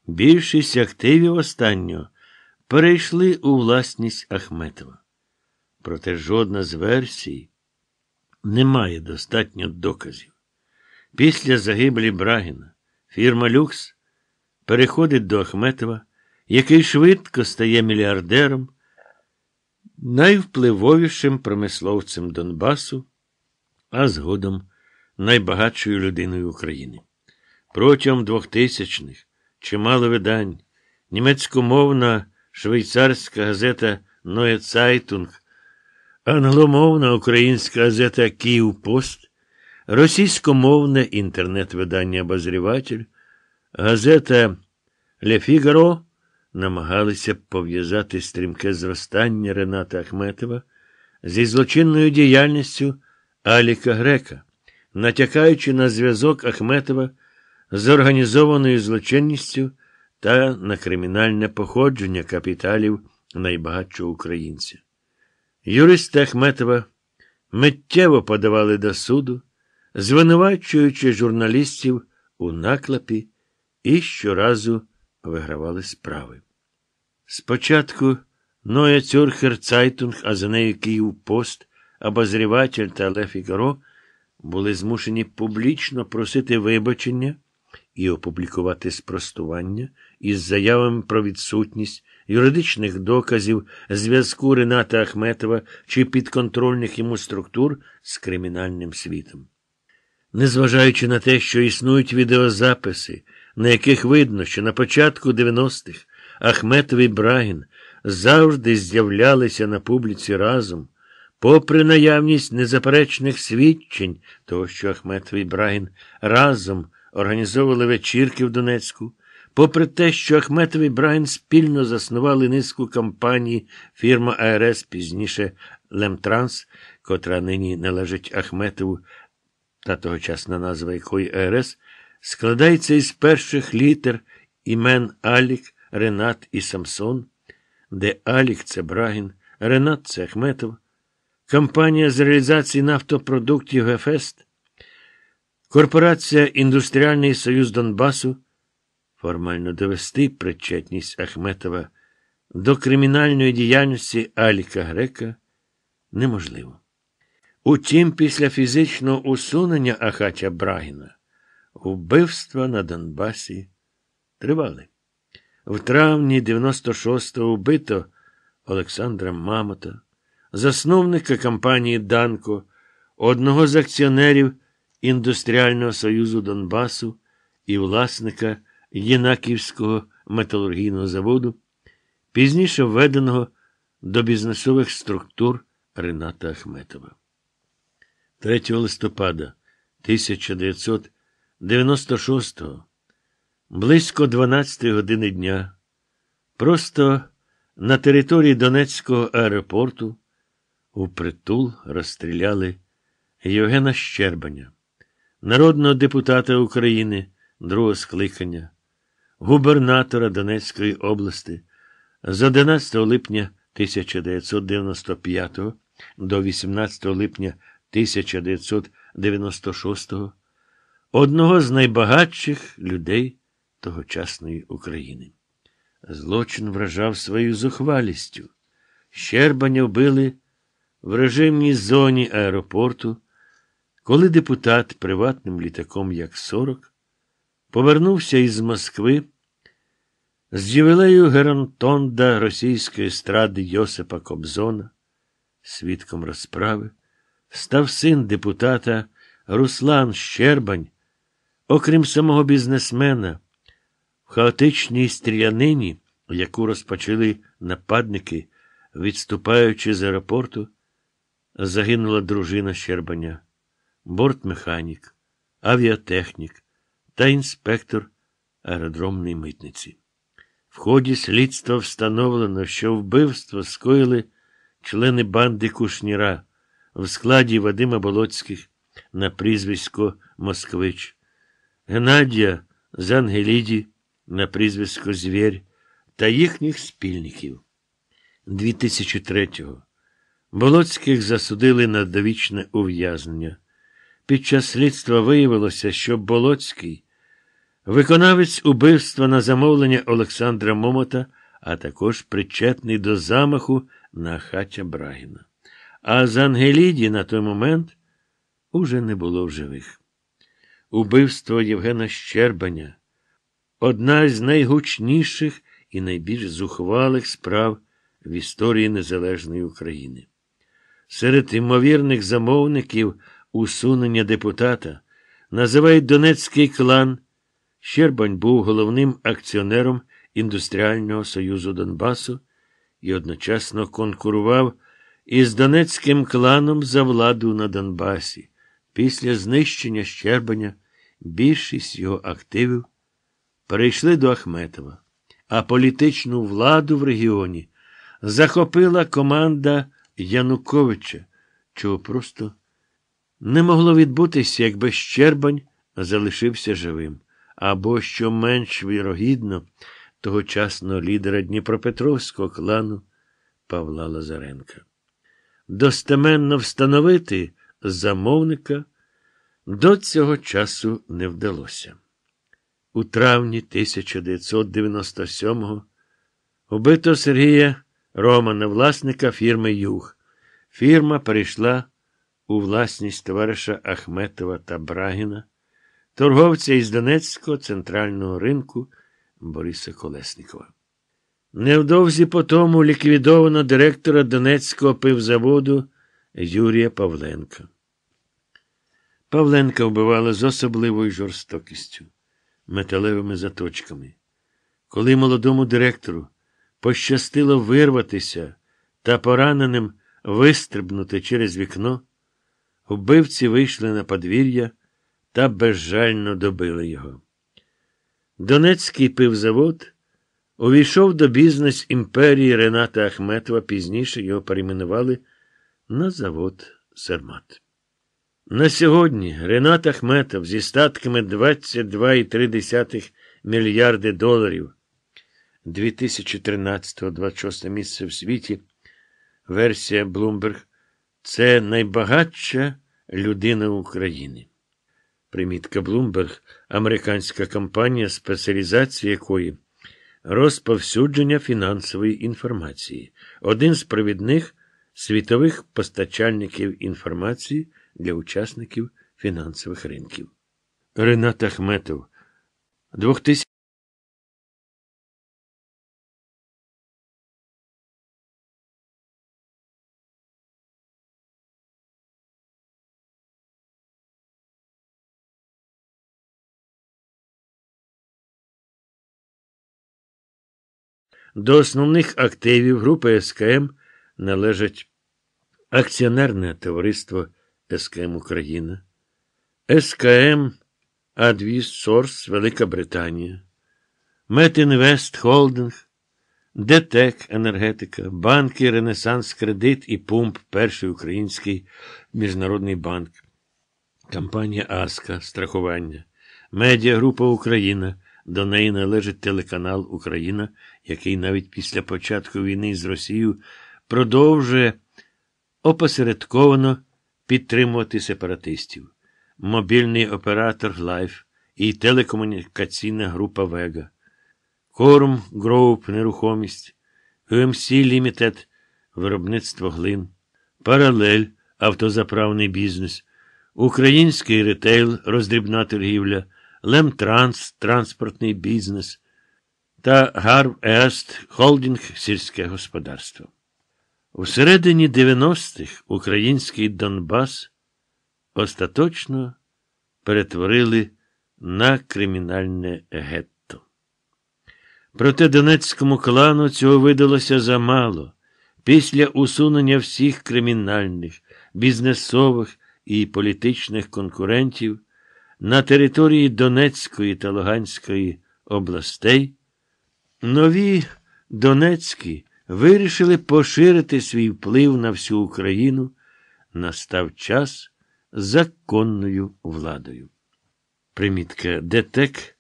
Більшість активів останнього перейшли у власність Ахметова. Проте жодна з версій не має достатньо доказів. Після загибелі Брагіна фірма Люкс переходить до Ахметова, який швидко стає мільярдером, найвпливовішим промисловцем Донбасу, а згодом найбагатшою людиною України. Протягом 2000-х чимало видань, німецькомовна швейцарська газета Ноє Цайтунг, англомовна українська газета Київ Пост, російськомовне інтернет-видання Обозріватель, газета Ле Фігаро намагалися пов'язати стрімке зростання Рената Ахметова зі злочинною діяльністю Аліка Грека, натякаючи на зв'язок Ахметова з організованою злочинністю та на кримінальне походження капіталів найбагатшого українця. Юристи Ахметова миттєво подавали до суду, звинувачуючи журналістів у наклепі і щоразу вигравали справи. Спочатку Ноя Цюрхер Цайтунг, а за нею Київ Пост, обозріватель та Ле Фігаро були змушені публічно просити вибачення і опублікувати спростування із заявами про відсутність юридичних доказів зв'язку Рената Ахметова чи підконтрольних йому структур з кримінальним світом. Незважаючи на те, що існують відеозаписи, на яких видно, що на початку 90-х Ахметов і Брагін завжди з'являлися на публіці разом, попри наявність незаперечних свідчень того, що Ахметов і Брагін разом організовували вечірки в Донецьку, попри те, що Ахметов і Брайан спільно заснували низку компаній фірма АРС, пізніше Лемтранс, котра нині належить Ахметову, та тогочасна назва якої АРС, складається із перших літер імен Алік, Ренат і Самсон, де Алік це Брагін, Ренат це Ахметов, компанія з реалізації нафтопродуктів Гефест. Корпорація Індустріальний Союз Донбасу формально довести причетність Ахметова до кримінальної діяльності Аліка Грека неможливо. Утім, після фізичного усунення Ахатя Брагіна вбивства на Донбасі тривали. В травні 96-го вбито Олександра Мамота, засновника компанії Данко, одного з акціонерів. Індустріального союзу Донбасу і власника Єнаківського металургійного заводу, пізніше введеного до бізнесових структур Рената Ахметова. 3 листопада 1996 близько 12 години дня, просто на території Донецького аеропорту у притул розстріляли Євгена Щербаня народного депутата України другого скликання, губернатора Донецької області з 11 липня 1995 до 18 липня 1996, одного з найбагатших людей тогочасної України. Злочин вражав своєю зухвалістю. Щербаня вбили в режимній зоні аеропорту. Коли депутат приватним літаком як 40 повернувся із Москви з ювілею Геронтонда російської естради Йосипа Кобзона, свідком розправи, став син депутата Руслан Щербань, окрім самого бізнесмена, в хаотичній стрілянині, яку розпочали нападники, відступаючи з аеропорту, загинула дружина Щербаня, бортмеханік, авіатехнік та інспектор аеродромної митниці. В ході слідства встановлено, що вбивство скоїли члени банди Кушніра в складі Вадима Болоцьких на прізвисько Москвич, Геннадія Зангеліді на прізвисько Звєрь та їхніх спільників. 2003-го Болоцьких засудили на довічне ув'язнення. Під час слідства виявилося, що Болоцький виконавець убивства на замовлення Олександра Момота, а також причетний до замаху на Хатя Брагіна. А з Ангеліді на той момент уже не було в живих. Убивство Євгена Щербаня одна з найгучніших і найбільш зухвалих справ в історії Незалежної України. Серед ймовірних замовників усунення депутата називають Донецький клан. Щербань був головним акціонером Індустріального Союзу Донбасу і одночасно конкурував із Донецьким кланом за владу на Донбасі. Після знищення Щербаня більшість його активів перейшли до Ахметова, а політичну владу в регіоні захопила команда Януковича, чого просто не могло відбутися, якби Щербань залишився живим, або, що менш вірогідно, тогочасного лідера Дніпропетровського клану Павла Лазаренка. Достеменно встановити замовника до цього часу не вдалося. У травні 1997-го убито Сергія Романа, власника фірми Юг. Фірма перейшла у власність товариша Ахметова та Брагіна, торговця із Донецького центрального ринку Бориса Колесникова. Невдовзі по тому ліквідовано директора Донецького пивзаводу Юрія Павленка. Павленка вбивали з особливою жорстокістю, металевими заточками. Коли молодому директору пощастило вирватися та пораненим вистрибнути через вікно, вбивці вийшли на подвір'я та безжально добили його. Донецький пивзавод увійшов до бізнес імперії Рената Ахметова, пізніше його перейменували на завод Сермат. На сьогодні Ренат Ахметов зі статками 22,3 мільярди доларів 2013-26 місце в світі. Версія Bloomberg – це найбагатша людина України. Примітка Bloomberg – американська компанія, спеціалізація якої розповсюдження фінансової інформації, один з провідних світових постачальників інформації для учасників фінансових ринків. Ренат Ахметов 2000 До основних активів групи СКМ належать акціонерне товариство СКМ Україна, СКМ Адвайзорс Велика Британія, Метінвест Холдинг, ДТЕК Енергетика, банки Ренесанс Кредит і ПУМБ, Перший Український Міжнародний банк, компанія Аска Страхування, Медіагрупа Україна. До неї належить телеканал Україна, який навіть після початку війни з Росією продовжує опосередковано підтримувати сепаратистів, мобільний оператор Лайф і телекомунікаційна група Вега, Корум Груп Нерухомість, UMG Limited виробництво глин, Паралель автозаправний бізнес, Український ретейл, роздрібна торгівля, Лемтранс, транспортний бізнес та Гарв Ест Холдінг сільське господарство. У середині 90-х український Донбас остаточно перетворили на кримінальне гетто. Проте Донецькому клану цього видалося замало. Після усунення всіх кримінальних, бізнесових і політичних конкурентів на території Донецької та Луганської областей, нові Донецькі вирішили поширити свій вплив на всю Україну, настав час законною владою. Примітка ДТЕК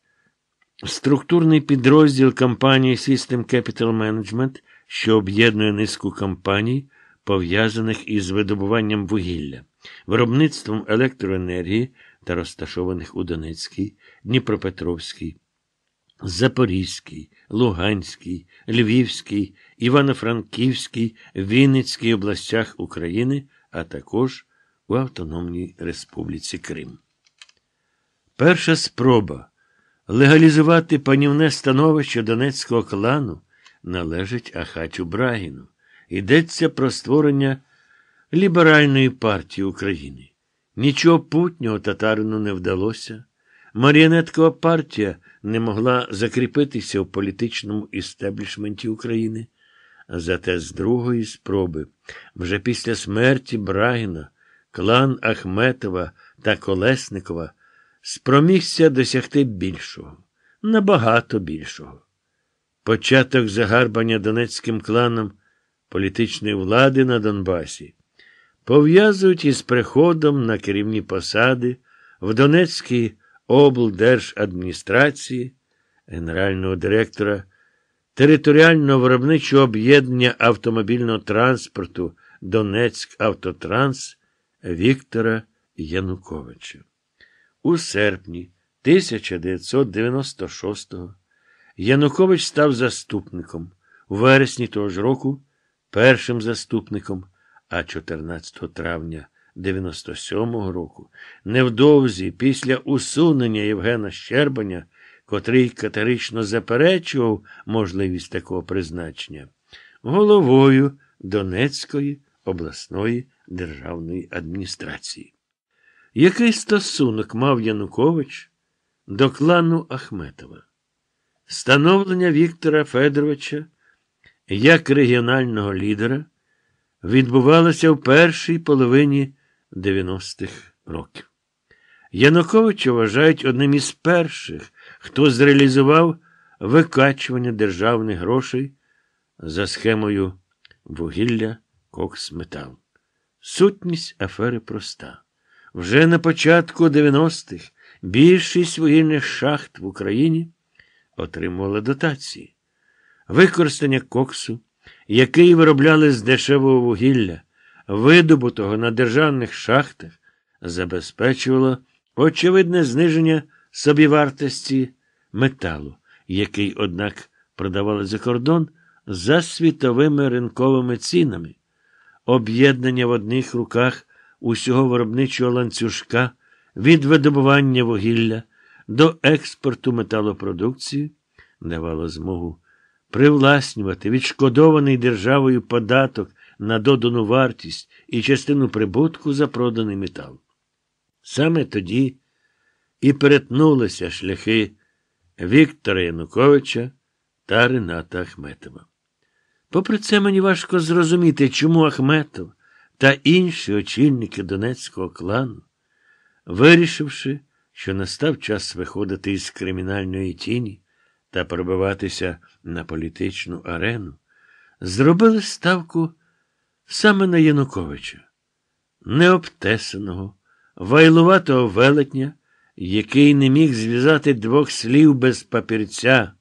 структурний підрозділ компанії System Capital Management, що об'єднує низку компаній, пов'язаних із видобуванням вугілля, виробництвом електроенергії та розташованих у Донецькій, Дніпропетровській, Запорізькій, Луганській, Львівській, Івано-Франківській, Вінницькій областях України, а також у Автономній Республіці Крим. Перша спроба легалізувати панівне становище Донецького клану належить Ахатю Брагіну. Йдеться про створення ліберальної партії України. Нічого путнього татарину не вдалося. Маріонеткова партія не могла закріпитися в політичному істеблішменті України. Зате з другої спроби, вже після смерті Брагіна, клан Ахметова та Колесникова спромігся досягти більшого, набагато більшого. Початок загарбання донецьким кланом політичної влади на Донбасі пов'язують із приходом на керівні посади в Донецькій облдержадміністрації, генерального директора територіального виробничого об'єднання автомобільного транспорту Донецьк Автотранс Віктора Януковича. У серпні 1996-го Янукович став заступником, у вересні того ж року першим заступником, а 14 травня 97-го року, невдовзі після усунення Євгена Щербаня, котрий категорично заперечував можливість такого призначення, головою Донецької обласної державної адміністрації. Який стосунок мав Янукович до клану Ахметова? Становлення Віктора Федоровича як регіонального лідера відбувалося в першій половині 90-х років. Януковича вважають одним із перших, хто зреалізував викачування державних грошей за схемою вугілля Коксметал. Сутність афери проста. Вже на початку 90-х більшість вугільних шахт в Україні отримувала дотації. Використання коксу, який виробляли з дешевого вугілля, видобутого на державних шахтах, забезпечувало очевидне зниження собівартості металу, який, однак, продавали за кордон за світовими ринковими цінами. Об'єднання в одних руках усього виробничого ланцюжка від видобування вугілля до експорту металопродукції давало змогу привласнювати відшкодований державою податок на додану вартість і частину прибутку за проданий метал. Саме тоді і перетнулися шляхи Віктора Януковича та Рената Ахметова. Попри це, мені важко зрозуміти, чому Ахметов та інші очільники донецького клану, вирішивши, що настав час виходити із кримінальної тіні та пробиватися на політичну арену, зробили ставку саме на Януковича, необтесаного, вайлуватого велетня, який не міг зв'язати двох слів без папірця,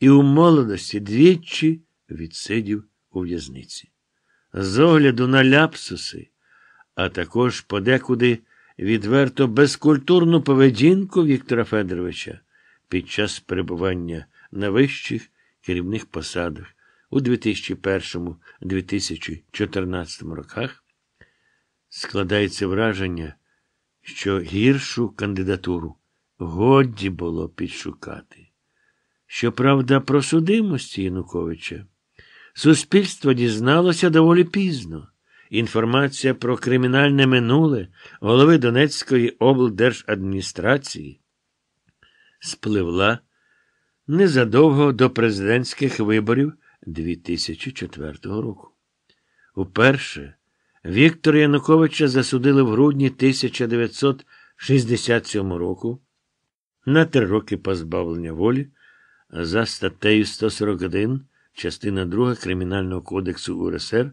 і у молодості двічі відсидів у в'язниці. З огляду на ляпсуси, а також подекуди відверто безкультурну поведінку Віктора Федоровича під час перебування на вищих керівних посадах у 2001-2014 роках, складається враження, що гіршу кандидатуру годі було підшукати. Щоправда, про судимості Януковича суспільство дізналося доволі пізно. Інформація про кримінальне минуле голови Донецької облдержадміністрації спливла незадовго до президентських виборів 2004 року. Уперше Віктора Януковича засудили в грудні 1967 року на три роки позбавлення волі за статтею 141, частина 2 Кримінального кодексу УРСР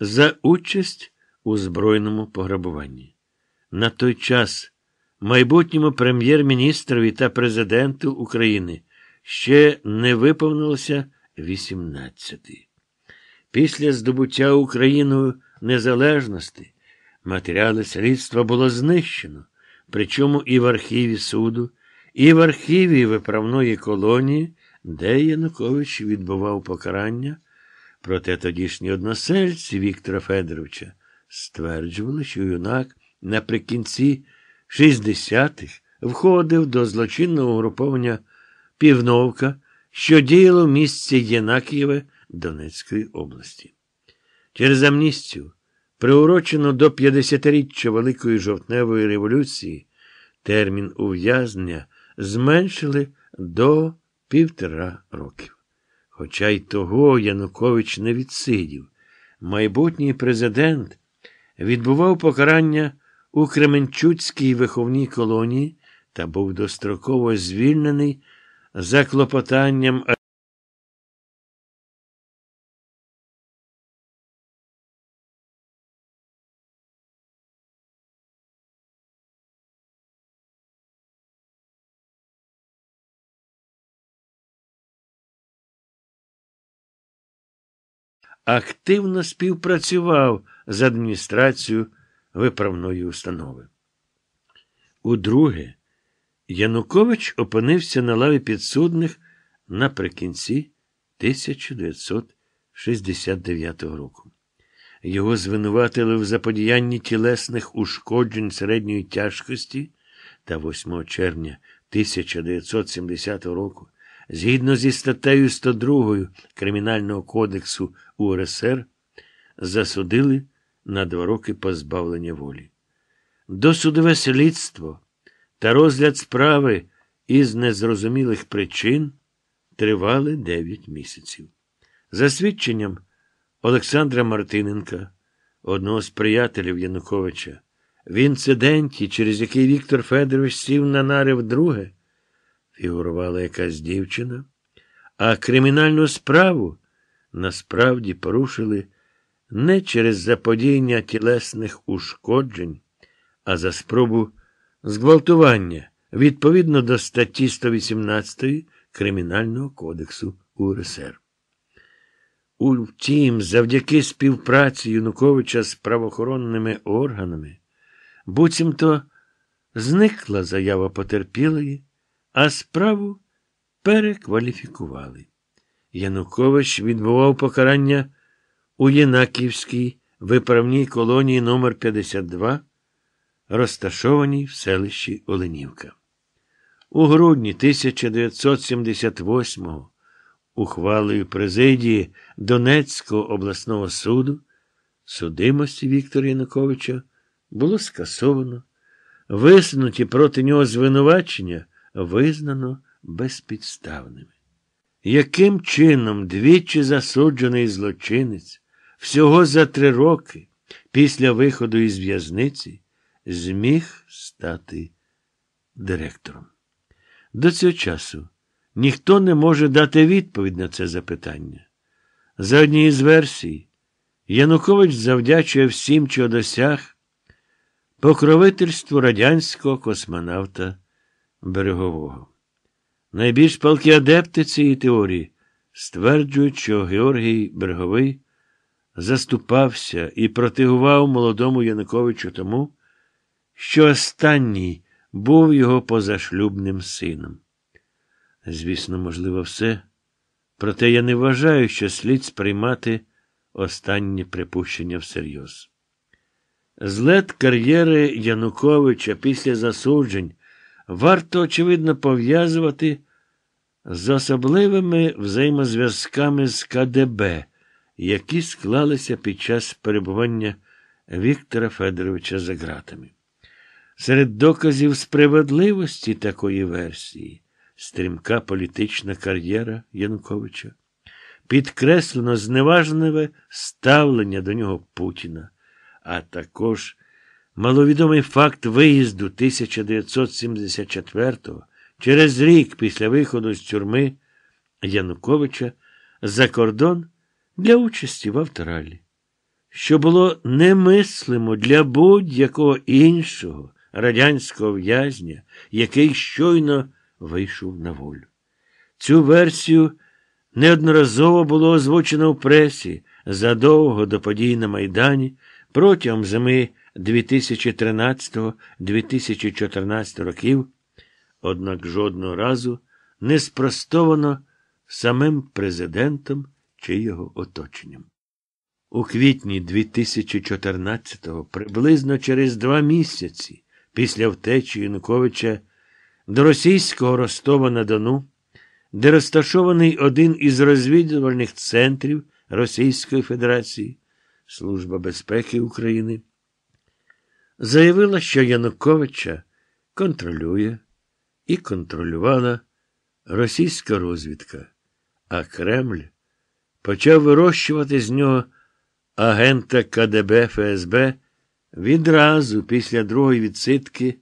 за участь у збройному пограбуванні. На той час майбутньому прем'єр-міністрові та президенту України ще не виповнилося 18. Після здобуття Україною незалежності матеріали слідства було знищено, причому і в архіві суду, і в архіві виправної колонії, де Янукович відбував покарання. Проте тодішні односельці Віктора Федоровича стверджували, що юнак наприкінці 60-х входив до злочинного угруповання Півновка, що діяло в місті Єнакієве Донецької області. Через амністію, приурочену до 50-річчя Великої жовтневої революції, термін ув'язнення зменшили до півтора років. Хоча й того Янукович не відсидів. Майбутній президент відбував покарання у Кременчуцькій виховній колонії та був достроково звільнений за клопотанням. активно співпрацював з адміністрацією виправної установи. Удруге, Янукович опинився на лаві підсудних наприкінці 1969 року. Його звинуватили в заподіянні тілесних ушкоджень середньої тяжкості та 8 червня 1970 року згідно зі статтею 102 Кримінального кодексу УРСР, засудили на два роки позбавлення волі. Досудове слідство та розгляд справи із незрозумілих причин тривали 9 місяців. За свідченням Олександра Мартиненка, одного з приятелів Януковича, в інциденті, через який Віктор Федорович сів на нари вдруге, фігурувала якась дівчина, а кримінальну справу насправді порушили не через заподіяння тілесних ушкоджень, а за спробу зґвалтування відповідно до статті 118 Кримінального кодексу УРСР. Утім, завдяки співпраці Януковича з правоохоронними органами, буцімто зникла заява потерпілої а справу перекваліфікували. Янукович відбував покарання у Єнаківській виправній колонії номер 52 розташованій в селищі Оленівка. У грудні 1978-го ухвалою президії Донецького обласного суду судимості Віктора Януковича було скасовано, висунуті проти нього звинувачення визнано безпідставними. Яким чином двічі засуджений злочинець всього за три роки після виходу із в'язниці зміг стати директором? До цього часу ніхто не може дати відповідь на це запитання. За однією з версій, Янукович завдячує всім, що досяг покровительству радянського космонавта берегового. Найбільш палкі адепти цієї теорії стверджують, що Георгій Береговий заступався і протигував молодому Януковичу тому, що останній був його позашлюбним сином. Звісно, можливо, все. Проте я не вважаю, що слід сприймати останнє припущення всерйоз. Злет кар'єри Януковича після засуджень варто, очевидно, пов'язувати з особливими взаємозв'язками з КДБ, які склалися під час перебування Віктора Федоровича за ґратами. Серед доказів справедливості такої версії стрімка політична кар'єра Януковича, підкреслено зневажливе ставлення до нього Путіна, а також маловідомий факт виїзду 1974-го через рік після виходу з тюрми Януковича за кордон для участі в авторалі, що було немислимо для будь-якого іншого радянського в'язня, який щойно вийшов на волю. Цю версію неодноразово було озвучено в пресі задовго до подій на Майдані протягом зими 2013-2014 років, однак жодного разу не спростовано самим президентом чи його оточенням. У квітні 2014-го, приблизно через два місяці після втечі Януковича до російського Ростова на Дону, де розташований один із розвідувальних центрів Російської Федерації, Служба безпеки України, заявила, що Януковича контролює і контролювала російська розвідка, а Кремль почав вирощувати з нього агента КДБ ФСБ відразу після другої відсидки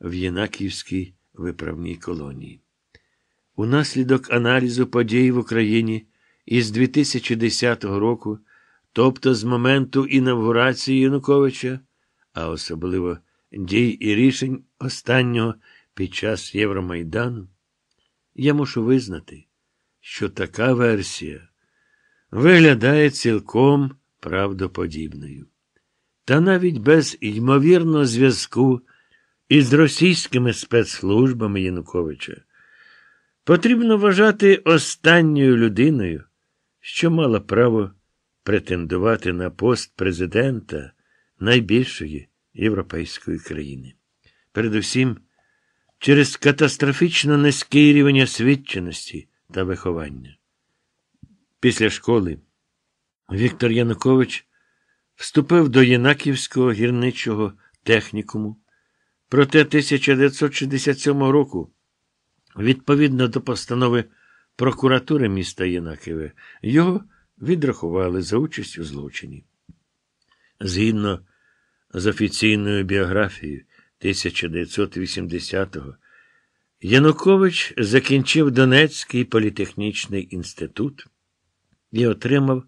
в Єнаківській виправній колонії. Унаслідок аналізу подій в Україні із 2010 року, тобто з моменту інавгурації Януковича, а особливо дій і рішень останнього під час Євромайдану, я мушу визнати, що така версія виглядає цілком правдоподібною. Та навіть без ймовірного зв'язку із російськими спецслужбами Януковича потрібно вважати останньою людиною, що мала право претендувати на пост президента найбільшої європейської країни. Передусім, через катастрофічно низький рівень освіченості та виховання. Після школи Віктор Янукович вступив до Єнаківського гірничого технікуму. Проте 1967 року, відповідно до постанови прокуратури міста Єнаківе, його відрахували за участь у злочині. Згідно з офіційною біографією 1980-го, Янукович закінчив Донецький політехнічний інститут і отримав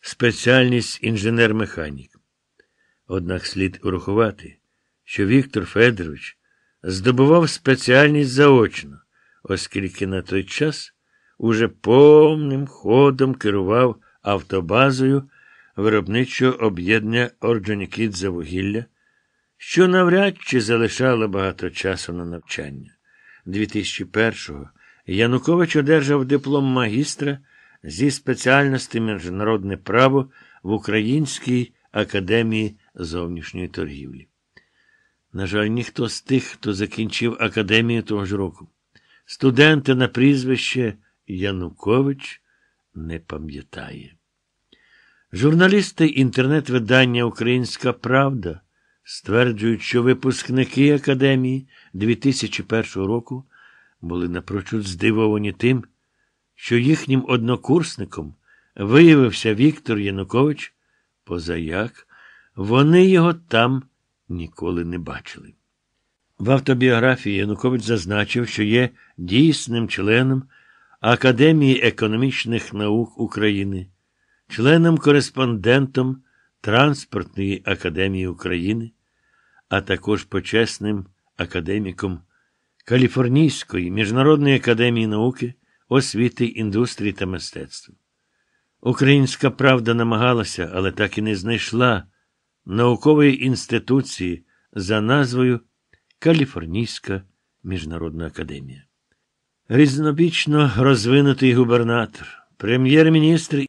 спеціальність інженер-механік. Однак слід урахувати, що Віктор Федорович здобував спеціальність заочно, оскільки на той час уже повним ходом керував автобазою виробничого об'єднання Орджонікідзе вугілля, що навряд чи залишало багато часу на навчання. 2001-го Янукович одержав диплом магістра зі спеціальності міжнародне право в Українській академії зовнішньої торгівлі. На жаль, ніхто з тих, хто закінчив академію того ж року. Студенти на прізвище Янукович не пам'ятає. Журналісти інтернет-видання Українська Правда стверджують, що випускники Академії 2001 року були напрочуд здивовані тим, що їхнім однокурсником виявився Віктор Янукович, позаяк вони його там ніколи не бачили. В автобіографії Янукович зазначив, що є дійсним членом Академії економічних наук України, членом-кореспондентом Транспортної академії України, а також почесним академіком Каліфорнійської міжнародної академії науки, освіти, індустрії та мистецтва. Українська правда намагалася, але так і не знайшла наукової інституції за назвою Каліфорнійська міжнародна академія. Різнобічно розвинутий губернатор, прем'єр-міністр